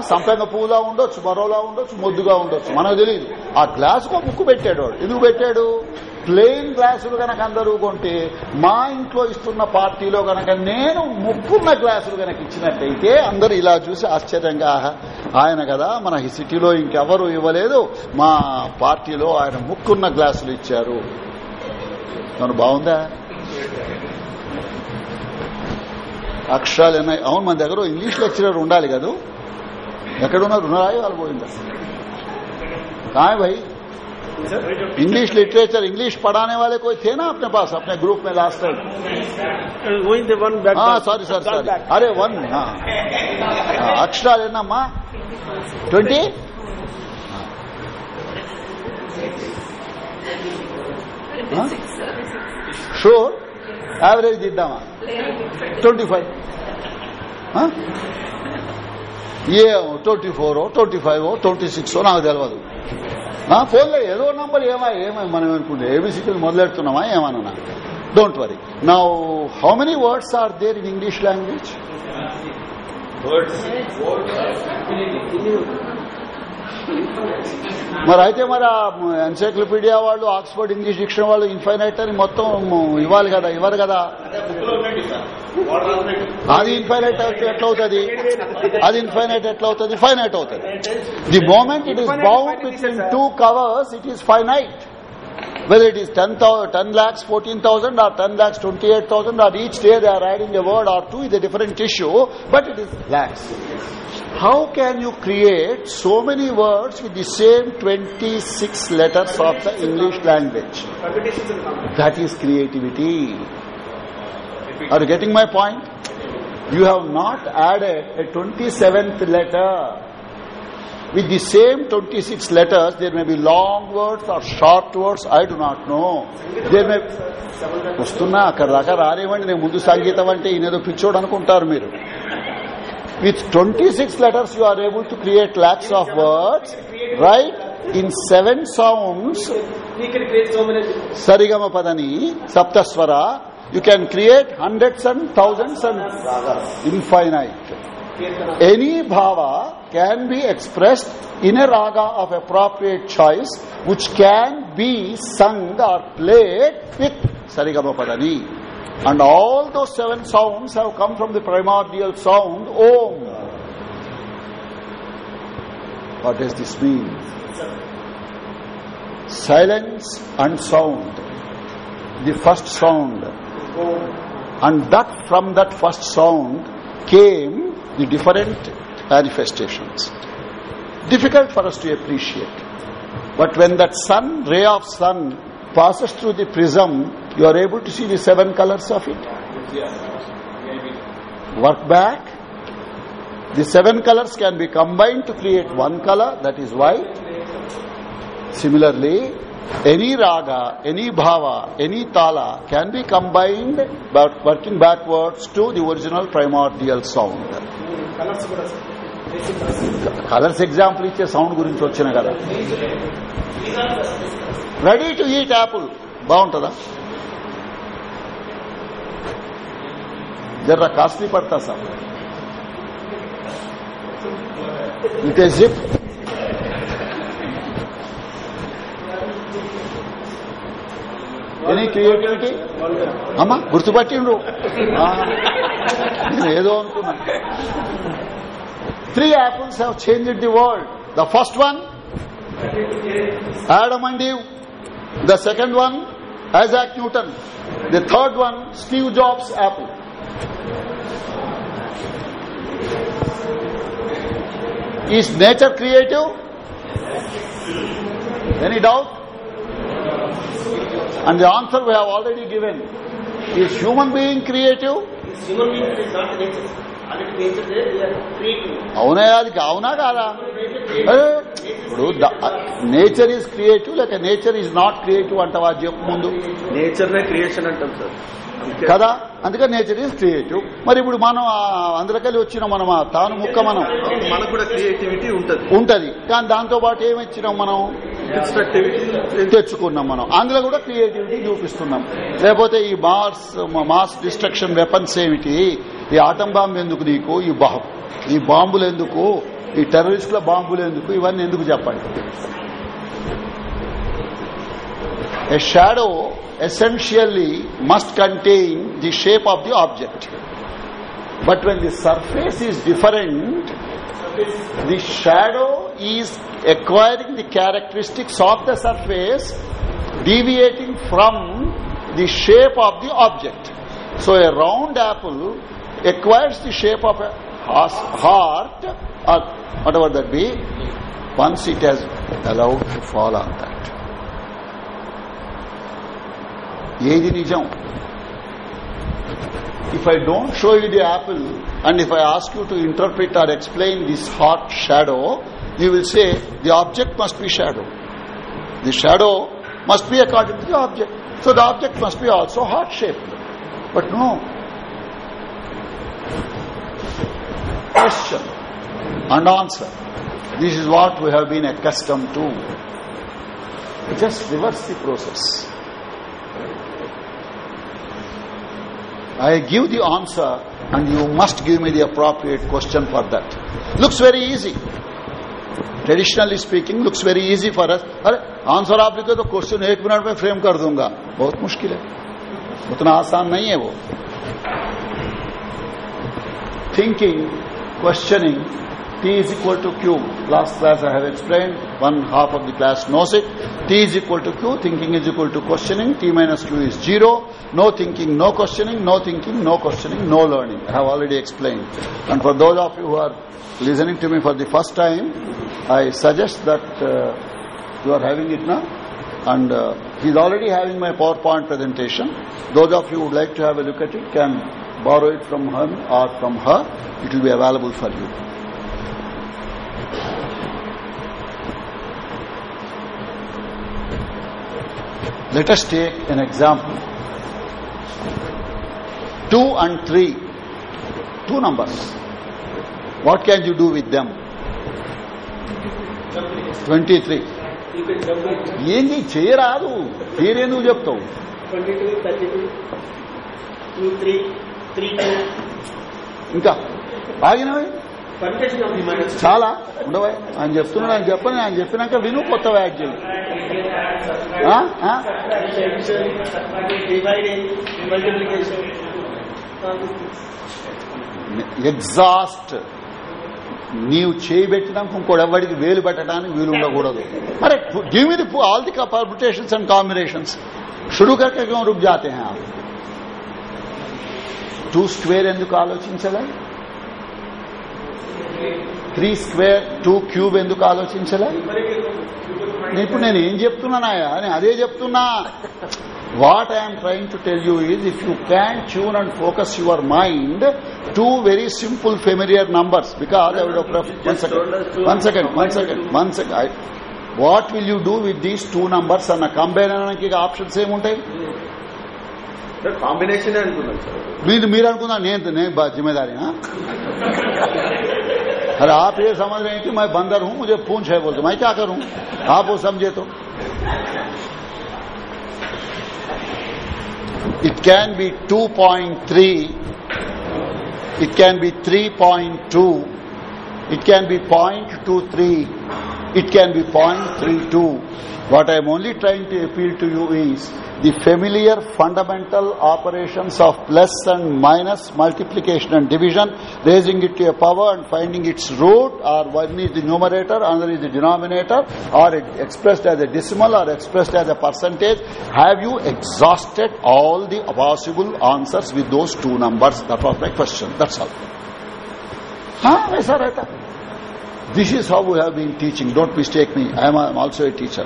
సంపెంగ పువ్వులా ఉండొచ్చు మరోలా ఉండొచ్చు మొద్దుగా ఉండొచ్చు. మనకు తెలియదు ఆ గ్లాసుకు ముక్కు పెట్టాడు వాడు. ఎందుకు పెట్టాడు? ప్లెయిన్ గ్లాసులు గనక అందరూ కొంటే మా ఇంట్లో ఇస్తున్న పార్టీలో గనక నేను ముక్కున్న గ్లాసులు గనక ఇచ్చినట్టయితే అందరూ ఇలా చూసి ఆశ్చర్యంగా ఆయన కదా మన సిటీలో ఇంకెవరు ఇవ్వలేదు మా పార్టీలో ఆయన ముక్కున్న గ్లాసులు ఇచ్చారు. మనం బాగుందా? అక్షరాలు ఉన్నాయి అవును మన దగ్గర ఇంగ్లీష్ లెక్చరర్ ఉండాలి కదా? ఎక్కడున్నారు? ఉన్నారా వాళ్ళు పోయిందా? కాయ భయ్. इंग्लिश लिटरेचर इंग्लिश पढ़ाने वाले कोई थे ना अपने पास अपने ग्रुप में last time Going the one back. हाँ back. Sorry sorry Back, sorry back. अरे वन हाँ हाँ, अक्षरा लेना twenty sure average ఇద్దామా twenty five ఏ twenty four twenty five twenty six నాకు తెలియదు ఆ, ఫోన్లో ఏదో నంబర్ ఏమా ఏమై మనం అనుకుంటే ఏబిసిటీలు మొదలెడుతున్నామా ఏమన్నా డోంట్ వరీ నా how many words are there in English language మరి అయితే మరి ఎన్సైక్లోపీడియా వాళ్ళు ఆక్స్ఫర్డ్ ఇంగ్లీష్ డిక్షనరీ వాళ్ళు ఇన్ఫైనైట్ అని మొత్తం ఇవ్వాలి కదా ఇవ్వరు కదా. అది ఇన్ఫైనైట్ అయితే ఎట్లా అవుతుంది? అది ఇన్ఫైనైట్ ఎట్లా అవుతుంది? ఫైనైట్ అవుతుంది. The moment it is bound between two covers it is finite whether it is 10, 10 lakhs 14,000 or 10 lakhs 28,000 or each day they are adding a word or two is a different issue but it is lakhs. How can you create so many words with the same 26 letters of the English language? That is creativity. Are you getting my point? You have not added a 27th letter. With the same 26 letters, there may be long words or short words, I do not know. There may వస్తున్నా అక్కడ దాకా రానివ్వండి నేను ముందు సంగీతం అంటే ఈయనేదో పిచ్చోడు అనుకుంటారు మీరు with twenty six letters you are able to create lakhs of words right in seven sounds We can create so many. సరిగమ పదని సప్తస్వర you can create hundreds and thousands and infinite any bhava can be expressed in a raga of appropriate choice which can be sung or played with sarigama padani and all those seven sounds have come from the primordial sound om. What does this mean? Silence and sound. The first sound. And that from that first sound came the different manifestations. Difficult for us to appreciate. But when that sun, ray of sun, passes through the prism, you are able to see the seven colors of it. Work back. The seven colors can be combined to create one color, that is white. Similarly, any raga, any bhava, any tala can be combined but working backwards to the original primordial sound. Colours example ఇచ్చే sound గురించి వచ్చిన కదా. Ready to eat Apple బాగుంటుందా? జర్ర costly పడతా sir. It is zip any creativity అమ్మా గుర్తుపట్టిండు ఏదో అనుకున్నా. Three apples have changed the world. The first one, Adam and Eve. The second one, Isaac Newton. The third one, Steve Jobs' apple. Is nature creative? Any doubt? And the answer we have already given. Is human being creative? అవునా అది అవునా కాదా? ఇప్పుడు nature is creative లేక nature is not creative అంటావా చెప్పు ముందు. Nature నే క్రియేషన్ అంటాం సార్. అందుకే కదా? అందుకని నేచర్ ఈజ్ క్రియేటివ్ మరి ఇప్పుడు మనం ఆ అందులోకెళ్ళి వచ్చిన మనం ఆ తాను ముక్క మనం. మనకు కూడా క్రియేటివిటీ ఉంటది. ఉంటది. కానీ దాంతో పాటు ఏమి ఇచ్చినాం మనం? తెచ్చుకున్నాం మనం. అందులో కూడా క్రియేటివిటీ చూపిస్తున్నాం. లేకపోతే ఈ మార్స్ మాస్ డిస్ట్రక్షన్ వెపన్స్ ఏమిటి? ఈ ఆటం బాంబు ఎందుకు నీకు ఈ బా ఈ బాంబులు ఎందుకు ఈ టెర్రరిస్టుల బాంబులు ఎందుకు ఇవన్నీ ఎందుకు చెప్పండి A shadow essentially must contain the shape of the object. But when the surface is different, the shadow is acquiring the characteristics of the surface, deviating from the shape of the object. So a round apple acquires the shape of a horse- heart or whatever that be once it has allowed to fall on that. ఏది నిజం if I don't show you the apple and if I ask you to interpret or explain this hot shadow, you will say the object must be shadow. The shadow must be according to the object. So the object must be also heart shaped. But no. Question and answer. This is what we have been accustomed to. Just reverse the process. I give the answer and you must give me the appropriate question for that. Looks very easy. Traditionally speaking, looks very easy for us. अरे answer आप लिखे तो question एक minute में frame कर दूँगा बहुत मुश्किल है उतना आसान नहीं है वो thinking questioning T is equal to Q. Last class I have explained. One half of the class knows it. T is equal to Q. Thinking is equal to questioning. T minus Q is zero. No thinking, no questioning. No thinking, no questioning, no learning. I have already explained. And for those of you who are listening to me for the first time, I suggest that uh, you are having it now. and uh, he's already having my PowerPoint presentation. Those of you would like to have a look at it can borrow it from him or from her. It will be available for you. Let us take an example. 2 and 3. Two numbers. What can you do with them? 23. ఏంటి చేయరాదు. చేయరేందుకు చెప్తావు? ఇంకా బాగినవి చాలా. ఉండవా. ఆయన చెప్తున్నాడు ఆయన చెప్పని ఆయన చెప్పినాక విను కొత్త యాడ్ ఎగ్జాస్ట్ నీవు చేయి పెట్టడానికి ఎవరికి వేలు పెట్టడానికి వీలు ఉండకూడదు. అరే give me all the permutations and combinations షుడు కర్క రుక్ జాతే టూ స్క్వేర్ ఎందుకు ఆలోచించలే? త్రీ స్క్వేర్ టూ క్యూబ్ ఎందుకు ఆలోచించలే? ఇప్పుడు నేను ఏం చెప్తున్నానాయా అదే చెప్తున్నా. what I'm trying to tell you is if you can tune and focus your mind to very simple familiar numbers because I would one second one second one second one second what will you do with these two numbers అన్న combine అనడానికి options ఏముంటాయి combination అనుకున్నాను sir మీరు మీరు అనుకున్నా నేను నేను बा- जिम्मेदारी हाँ अरे आप ये समझ रहे हैं कि मैं बंदर हूं मुझे पूंछ है बोलते मैं क्या करूं आप वो समझे तो It can be 2.3, it can be 3.2, it can be 0.23, it can be 0.32. What I am only trying to appeal to you is the familiar fundamental operations of plus and minus, multiplication and division, raising it to a power and finding its root, or one is the numerator, another is the denominator, or expressed as a decimal or expressed as a percentage. Have you exhausted all the possible answers with those two numbers? That was my question. That's all. Huh? This is how we have been teaching. Don't mistake me. I am also a teacher.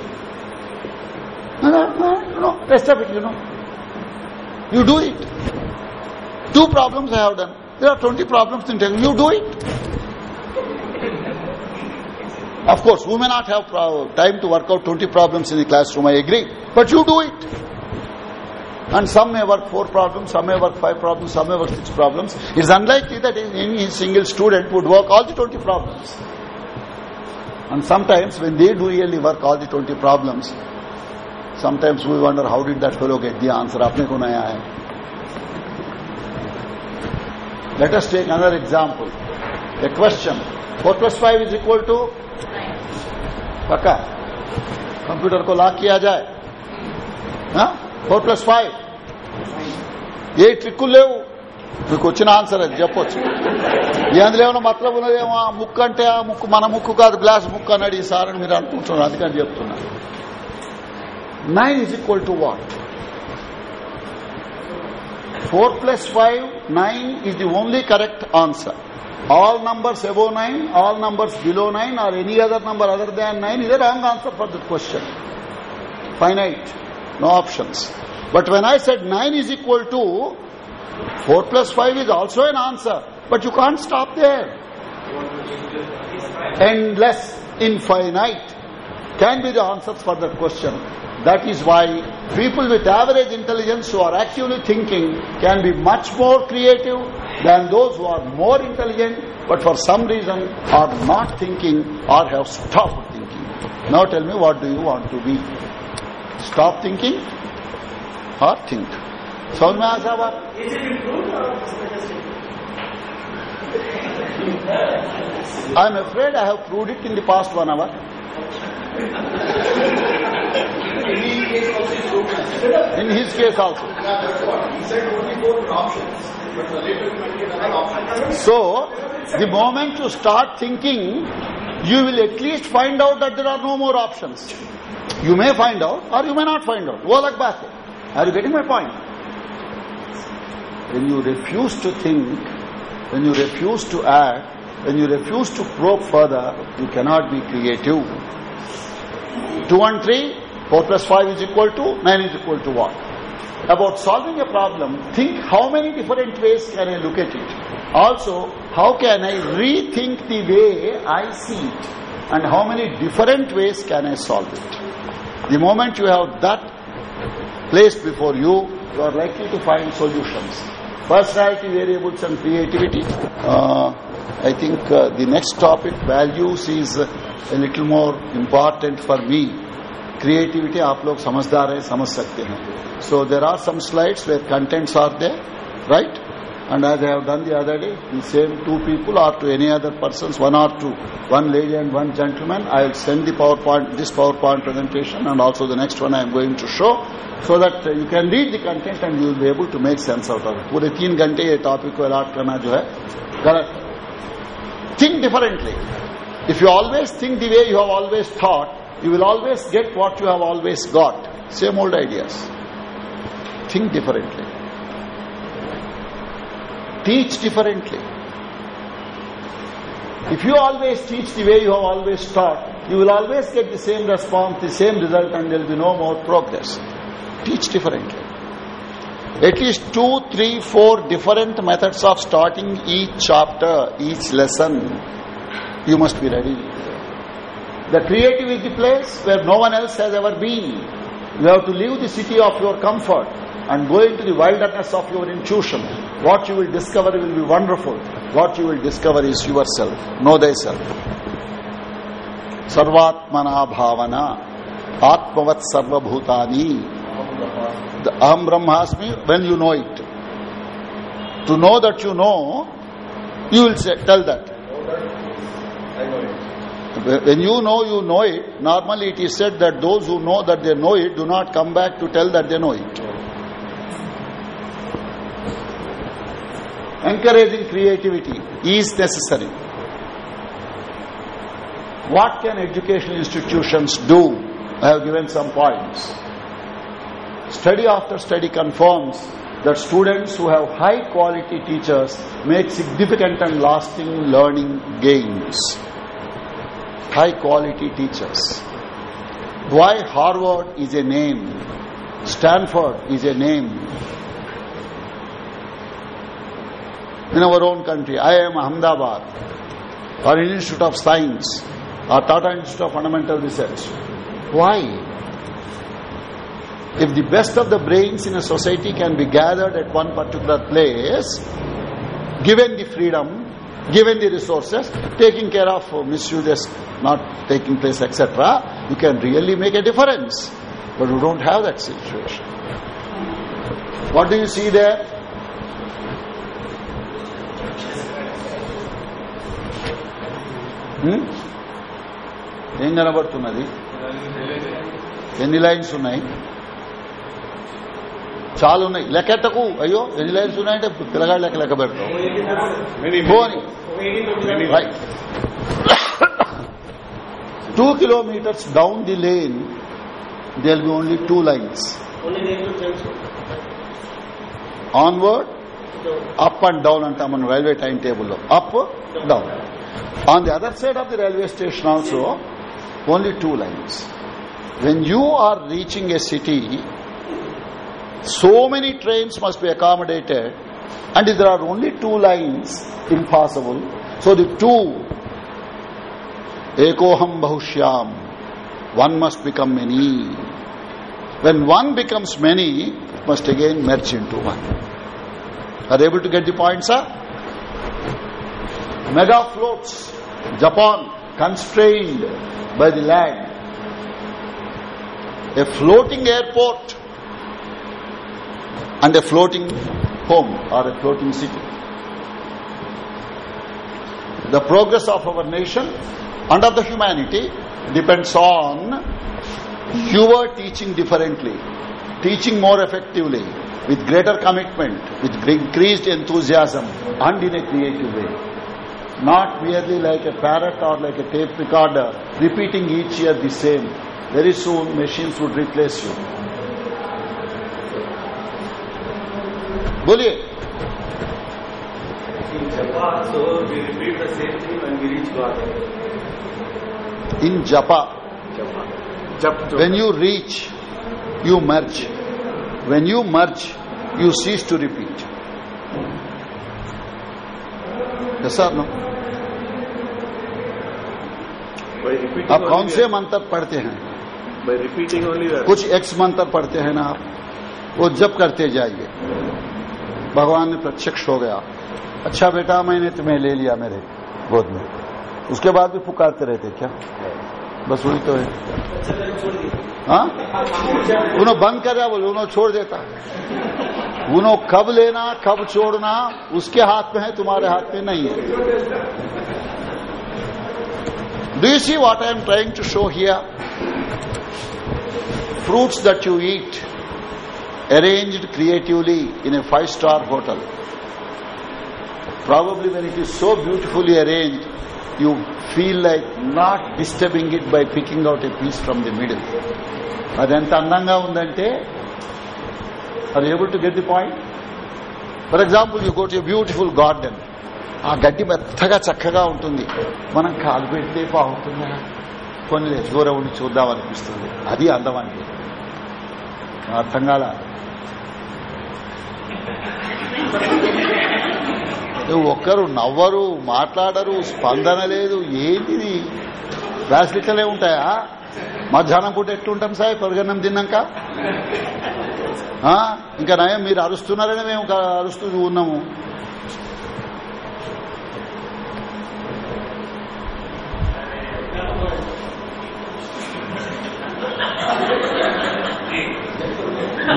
No, no, no. Rest of it, you know. You do it. Two problems I have done. There are 20 problems in technique. You do it. Of course, we may not have time to work out 20 problems in the classroom, I agree. But you do it. And some may work four problems, some may work five problems, some may work six problems. It's unlikely that any single student would work all the 20 problems. And sometimes when they do really work all the 20 problems, sometimes we wonder how did that fellow get the answer apne ko naya hai let us take another example a question 4 plus 5 is equal to पक्का computer को lock किया जाए four plus five ఏ ట్రిక్కులు లేవు మీకు వచ్చిన answer అది చెప్పొచ్చు అందులో ఏమైనా మతలబు ఉన్నదేమో ఆ ముక్కు అంటే ఆ ముక్కు మన ముక్కు కాదు గ్లాస్ ముక్కు అన్నాడు ఈ సార్ అని మీరు అనుకుంటున్నారు. అందుకని చెప్తున్నా. Nine is equal to what four plus five nine is the only correct answer all numbers above nine all numbers below nine or any other number other than nine ఇదే wrong answer for that question finite no options. But when I said 9 is equal to 4 plus 5 is also an answer. But you can't stop there. Endless, infinite can be the answers for that question. That is why people with average intelligence who are actually thinking can be much more creative than those who are more intelligent but for some reason are not thinking or have stopped thinking. Now tell me what do you want to be? Stop thinking or think? So, Is it improved or suggested? I am afraid I have proved it in the past one hour. In his case also. So, the moment you start thinking, you will at least find out that there are no more options. You may find out or you may not find out. Are you getting my point? When you refuse to think, when you refuse to act, when you refuse to probe further, you cannot be creative. 2 and 3 4 plus 5 is equal to 9 is equal to what? About solving a problem, think how many different ways can I look at it. Also, how can I rethink the way I see it and how many different ways can I solve it. The moment you have that placed before you, you are likely to find solutions Personality variables and creativity. Uh, I think uh, the next topic, values, is a little more important for me creativity आप लोग समझदार है समझ सकते हैं सो there are some slides where contents are they right and as I have done the other day, the same two people or to any other persons, one or two, one lady and one gentleman, I will send the PowerPoint, this PowerPoint presentation and also the next one I am going to show, so that uh, you can read the content and you will be able to make sense out of it. पूरे तीन घंटे ये topic को allot करना जो है गलत think differently if you always think the way you have always thought you will always get what you have always got. Same old ideas. Think differently. Teach differently. If you always teach the way you have always taught, you will always get the same response, the same result, and there will be no more progress. Teach differently. At least two, three, four different methods of starting each chapter, each lesson. You must be ready. The creative is the place where no one else has ever been. You have to leave the city of your comfort and go into the wilderness of your intuition. What you will discover will be wonderful. What you will discover is yourself. Know thyself. Sarvatmana bhavana. Atmavat sarvabhutani. The Aham Brahmasmi, when you know it. To know that you know You will say, tell that. I know it. When you know you know it, normally it is said that those who know that they know it do not come back to tell that they know it. Encouraging creativity is necessary. What can educational institutions do? I have given some points. Study after study confirms that students who have high quality teachers make significant and lasting learning gains. High quality teachers. Why Harvard is a name, Stanford is a name. In our own country, IIM Ahmedabad, or Institute of Science, or Tata Institute of Fundamental Research. Why? If the best of the brains in a society can be gathered at one particular place, given the freedom, given the resources, taking care of misuses not taking place, etc., you can really make a difference. But we don't have that situation. What do you see there? Hmm? ఏం కనబడుతున్నది ఎన్ని lines ఉన్నాయి చాలా ఉన్నాయి లెక్కెట్టకు అయ్యో ఎన్ని lines ఉన్నాయంటే పిల్లగాడు లెక్క లెక్క పెడతాం పోని. Right. two kilometers down the lane, there will be only two lines. Onward, up and down అంటాం మనం రైల్వే టైం టేబుల్లో up down on the other side of the railway station also only two lines when you are reaching a city so many trains must be accommodated and if there are only two lines impossible so the two ekoham bahushyam one must become many. When one becomes many it must again merge into one. Are able to get the point sir? Mega floats japan constrained by the land. A floating airport and a floating home or a floating city. The progress of our nation and of the humanity depends on your teaching differently teaching more effectively with greater commitment with increased enthusiasm and in a creative way. Not merely like a parrot or like a tape recorder repeating each year the same. Very soon machines would replace you बोलिए। इन जपा। जप। When you reach you merge when you merge you cease to repeat sir no आप कौन से मंत्र पढ़ते हैं? रिपीटिंग कुछ एक्स मंत्र पढ़ते हैं ना आप? वो जब करते जाइए। भगवान ने प्रत्यक्ष हो गया। अच्छा बेटा, मैंने तुम्हें ले लिया मेरे गोद में। उसके बाद भी पुकारते रहते क्या? बस वही तो है। हाँ? उन्हों बंद कर दिया, बोले उन्हों छोड़ देता। उन्हों कब लेना, कब छोड़ना, उसके हाथ में है, तुम्हारे हाथ में नहीं है। Do you see what I am trying to show here fruits that you eat. Arranged creatively in a five star hotel probably when it is so beautifully arranged you feel like not disturbing it by picking out a piece from the middle అది ఎంత అందంగా ఉందంటే are able to get the point for example you go to beautiful garden ఆ గడ్డి మెత్తగా చక్కగా ఉంటుంది మనం కాలు పెడితే బాగుంటుందా కొన్ని దూరం ఉండి చూద్దాం అనిపిస్తుంది అది అందం అంటే అర్థం కాల. ఒక్కరు నవ్వరు మాట్లాడరు స్పందన లేదు ఏంటిది? రాసికలే ఉంటాయా? మధ్యాహ్నం పూట ఎట్లుంటాం సార్ పొరగన్నం తిన్నాక? ఇంకా నయం మీరు అరుస్తున్నారని మేము అరుస్తూ ఉన్నాము.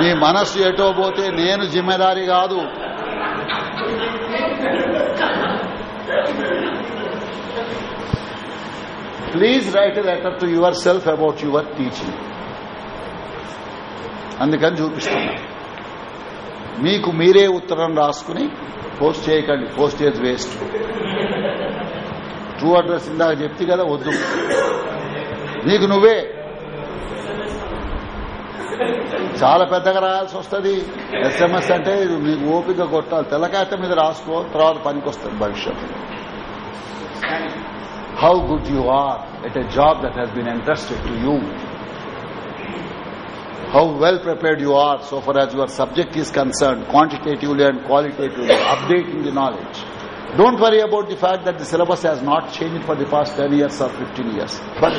నీ మనస్సు ఎటో పోతే నేను జిమ్మెదారి కాదు. Please write letter to yourself about your teaching అందుకని చూపిస్తున్నా మీకు మీరే ఉత్తరం రాసుకుని పోస్ట్ చేయకండి. పోస్ట్ చేసి వేస్ట్ ట్రూ అడ్రస్ ఇందాక చెప్తే కదా వద్దు. నీకు నువ్వే. చాలా పెద్దగా రాయాల్సి వస్తుంది ఎస్ఎంఎస్ అంటే మీకు ఓపిక కొట్టాలి తెల్లకాయత మీద రాసుకో తర్వాత పనికి వస్తుంది భవిష్యత్తు how good you are at a job that has been interested to you how well prepared you are so far as your subject is concerned, quantitatively and qualitatively, updating the knowledge. Don't worry about the fact that the syllabus has not changed for the past 10 years or 15 years. But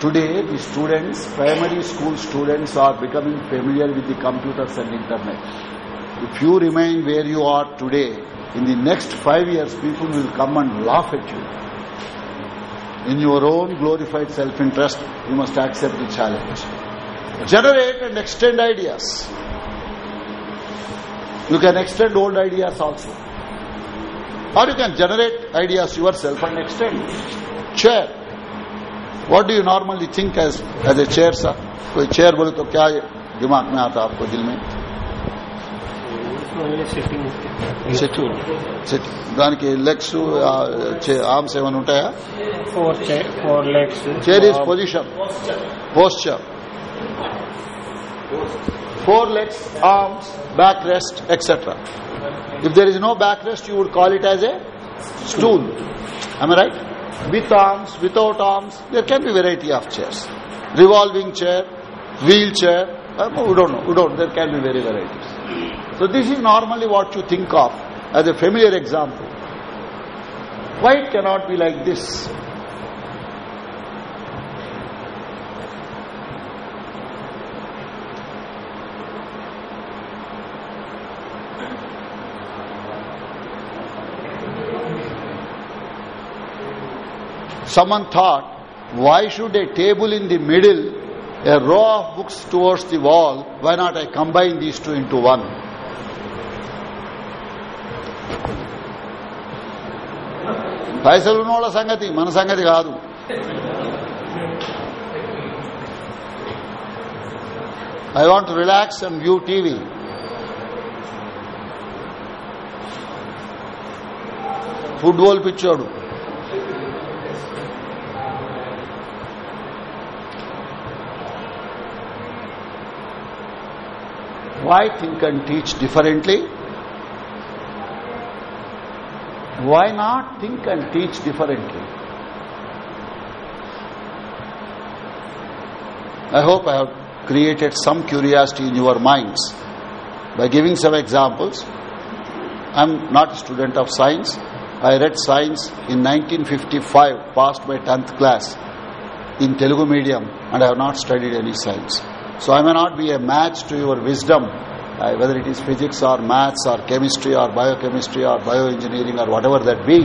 today, the students, primary school students are becoming familiar with the computers and internet. If you remain where you are today, in the next five years, people will come and laugh at you in your own glorified self-interest, you must accept the challenge. Generate and extend ideas. You can extend old ideas also. Or you can generate ideas yourself and extend. Chair. What do you normally think as as a chair सा कोई chair बोले तो क्या दिमाग में आता आपको दिल में? सिटिंग सिटिंग लेग्स आम सेवन उठाया? Chair is position posture four legs arms back rest etc if there is no back rest you would call it as a stool. With arms, without arms, there can be variety of chairs. Revolving chair, wheelchair, uh, we don't know. We don't. There can be very varieties. So this is normally what you think of as a familiar example. Why it cannot be like this? Someone thought, why should a table in the middle, a row of books towards the wall, why not I combine these two into one? పైసలు ఉన్నోళ్ళ సంగతి మన సంగతి కాదు I want relax and view TV football పిచ్చోడు Why think and teach differently? Why not think and teach differently? I hope I have created some curiosity in your minds by giving some examples. I am not a student of science. I read science in 1955, passed my 10th class in Telugu medium, and I have not studied any science. So I may not be a match to your wisdom, uh, whether it is physics or maths or chemistry or biochemistry or bioengineering or whatever that be.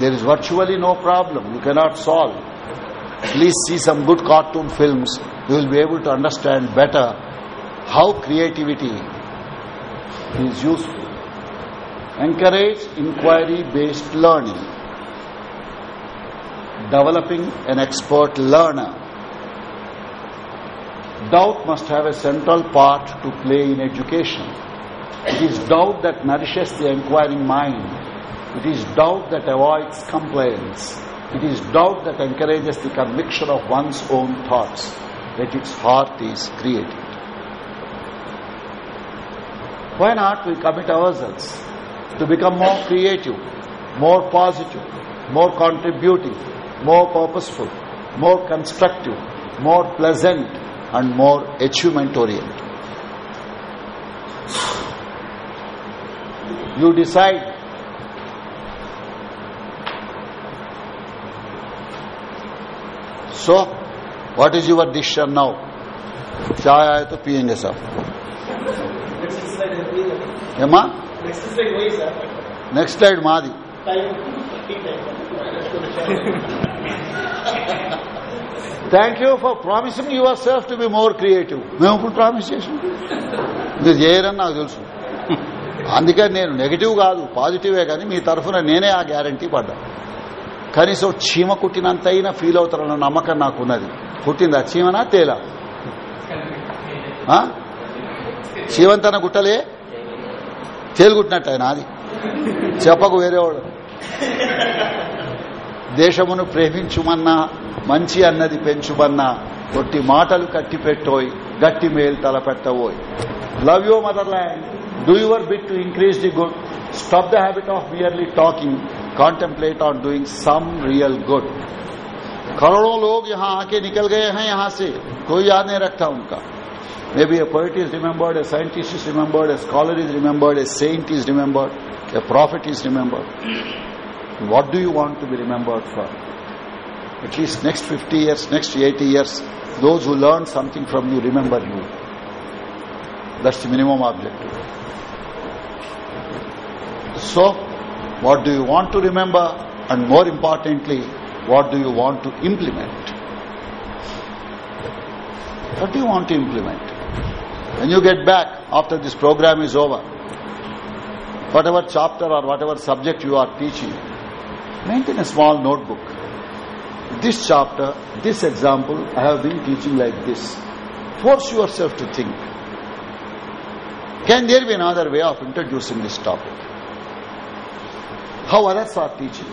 There is virtually no problem you cannot solve. Please see some good cartoon films. You will be able to understand better how creativity is useful. Encourage inquiry based learning developing an expert learner. Doubt must have a central part to play in education. It is doubt that nourishes the inquiring mind. It is doubt that avoids complaints. It is doubt that encourages the conviction of one's own thoughts, that its heart is creative. Why not we commit ourselves to become more creative, more positive, more contributing, more purposeful, more constructive, more pleasant, and more achievement oriented. You decide So, what is your decision now? चाय आए तो पियेंगे सब Hema next slide Modi thank you for promising yourself to be more creative మేము ఇప్పుడు promise చేసాం ఇది చేయరని నాకు తెలుసు. అందుకని నేను నెగిటివ్ కాదు పాజిటివే కానీ మీ తరఫున నేనే ఆ గ్యారంటీ పడ్డా. కనీసం చీమ కుట్టినంతైనా ఫీల్ అవుతారన్న నమ్మకం నాకున్నది. కుట్టిందా? చీమనా? తేలా? చీమంతన గుట్టలే తేలుగుట్టినట్టు ఆయన అది. చెప్పకు వేరేవాడు. దేశమును ప్రేమించుమన్నా మంచి అన్నది పెంచుమన్నా కొట్టి మాటలు కట్టి పెట్టోయ్ గట్టి మేలు తలపెట్టవోయ్ love your motherland do your bit to increase the good stop the habit of merely talking contemplate on doing some real good करोड़ों लोग यहाँ आके निकल गए हैं यहाँ से कोई याद नहीं रखता उनका maybe a poet is remembered a scientist is remembered a scholar is remembered a saint is remembered a prophet is remembered what do you want to be remembered for? At least next 50 years, next 80 years, those who learn something from you remember you. That's the minimum objective. So, what do you want to remember? And more importantly, what do you want to implement? What do you want to implement? When you get back after this program is over, whatever chapter or whatever subject you are teaching, maintain a small notebook. This chapter, this example, I have been teaching like this. Force yourself to think. Can there be another way of introducing this topic? How others are teaching.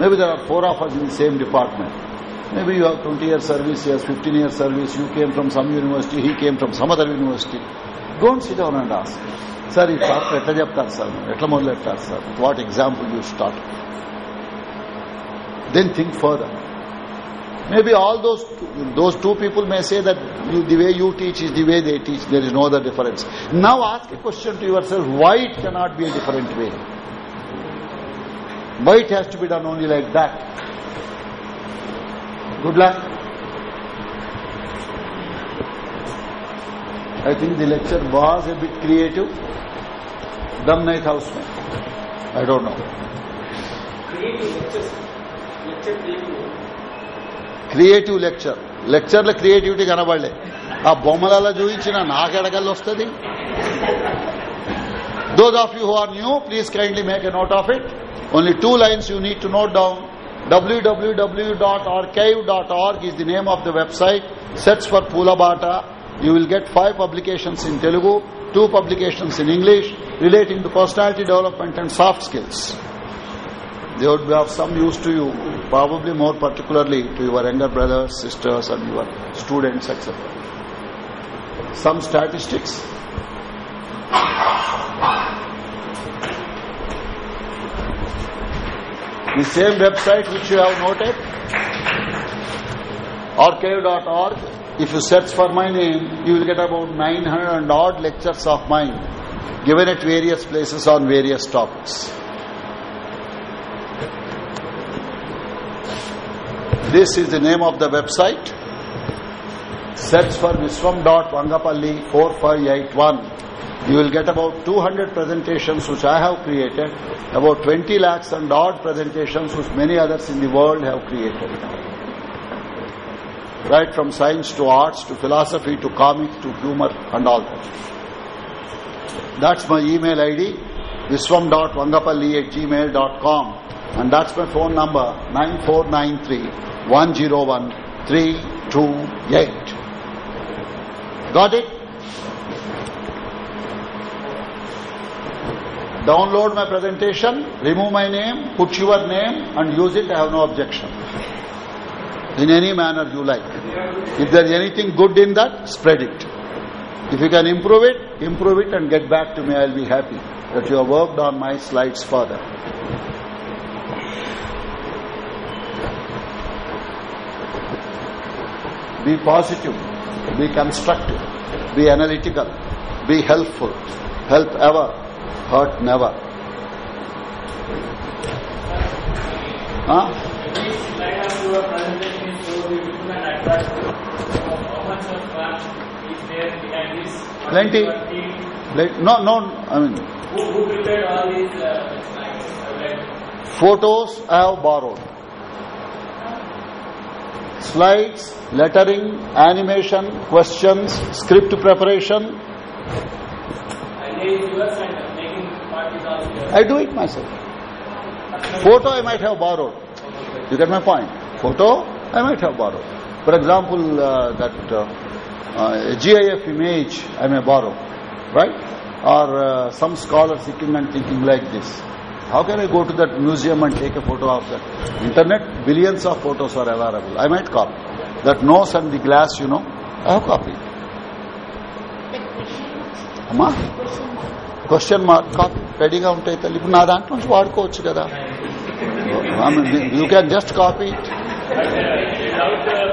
Maybe there are four of us in the same department. Maybe you have 20 years service, he has 15 years service, you came from some university, he came from some other university. Don't sit down and ask. Sir ఈ chapter ఎట్లా చెప్తారు sir ఎట్లా మొదలెట్టారు sir what example you start Then think further. Maybe all those those two people may say that you, the way you teach is the way they teach. There is no other difference. Now ask a question to yourself: Why it cannot be a different way? Why it has to be done only like that? Good luck. I think the lecture was a bit creative. Nahi tha usme. I don't know. Creative lecture లెక్చర్లో creativity కనబడలే ఆ బొమ్మలలో చూపించిన నాకెడగల్లి వస్తుంది those of you who are new please kindly make a note of it only two lines you need to note down www.archive.org is the name of the website sets for Pulabata you will get five publications in Telugu two publications in English relating to personality development and soft skills they would be of some use to you, probably more particularly to your younger brothers, sisters, and your students, etc. Some statistics. The same website which you have noted, archive.org, if you search for my name, you will get about 900 odd lectures of mine given at various places on various topics. This is the name of the website. Search for Viswam.Vangapalli 4581. You will get about 200 presentations which I have created, about 20 lakhs and odd presentations which many others in the world have created. Right from science to arts to philosophy to comic to humor and all that. That's my email ID, viswam.vangapalli at gmail.com and that's my phone number 9493 101 328. Got it? Download my presentation, remove my name, put your name and use it. I have no objection. In any manner you like. If there is anything good in that, spread it. If you can improve it, improve it and get back to me. I will be happy that you have worked on my slides further. Be positive, be constructive, be analytical, be helpful. Help ever, hurt never. Huh? slide of your presentation is so beautiful and attractive. How much of work is there behind this? What Plenty. is your team? Let- No, no, I mean, Who, who prepared all these uh, slides? I would like photos I have borrowed. Slides, lettering, animation, questions, script preparation, idea is yours and making I do it myself. Photo I might have borrowed. You get my point? Photo I might have borrowed. For example, uh, that uh, uh, GIF image I may borrow, right? Or uh, some scholar sitting and thinking like this. How can I go to that museum and take a photo of that? Internet, billions of photos are available. I might copy. That nose and the glass, you know, I have copied. అమ్మా question mark copy రెడీగా ఉంటాయి తల్లి ఇప్పుడు నా దాంట్లో నుంచి వాడుకోవచ్చు కదా you can just copy Without uh,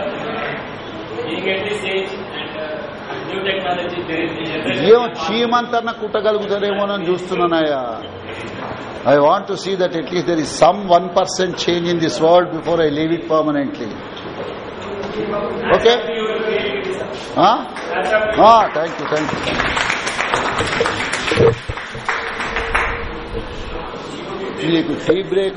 being I want to see that at least there is some 1% change in this world before I leave it permanently. Okay? Huh? Ah, thank you, thank you. Tea break.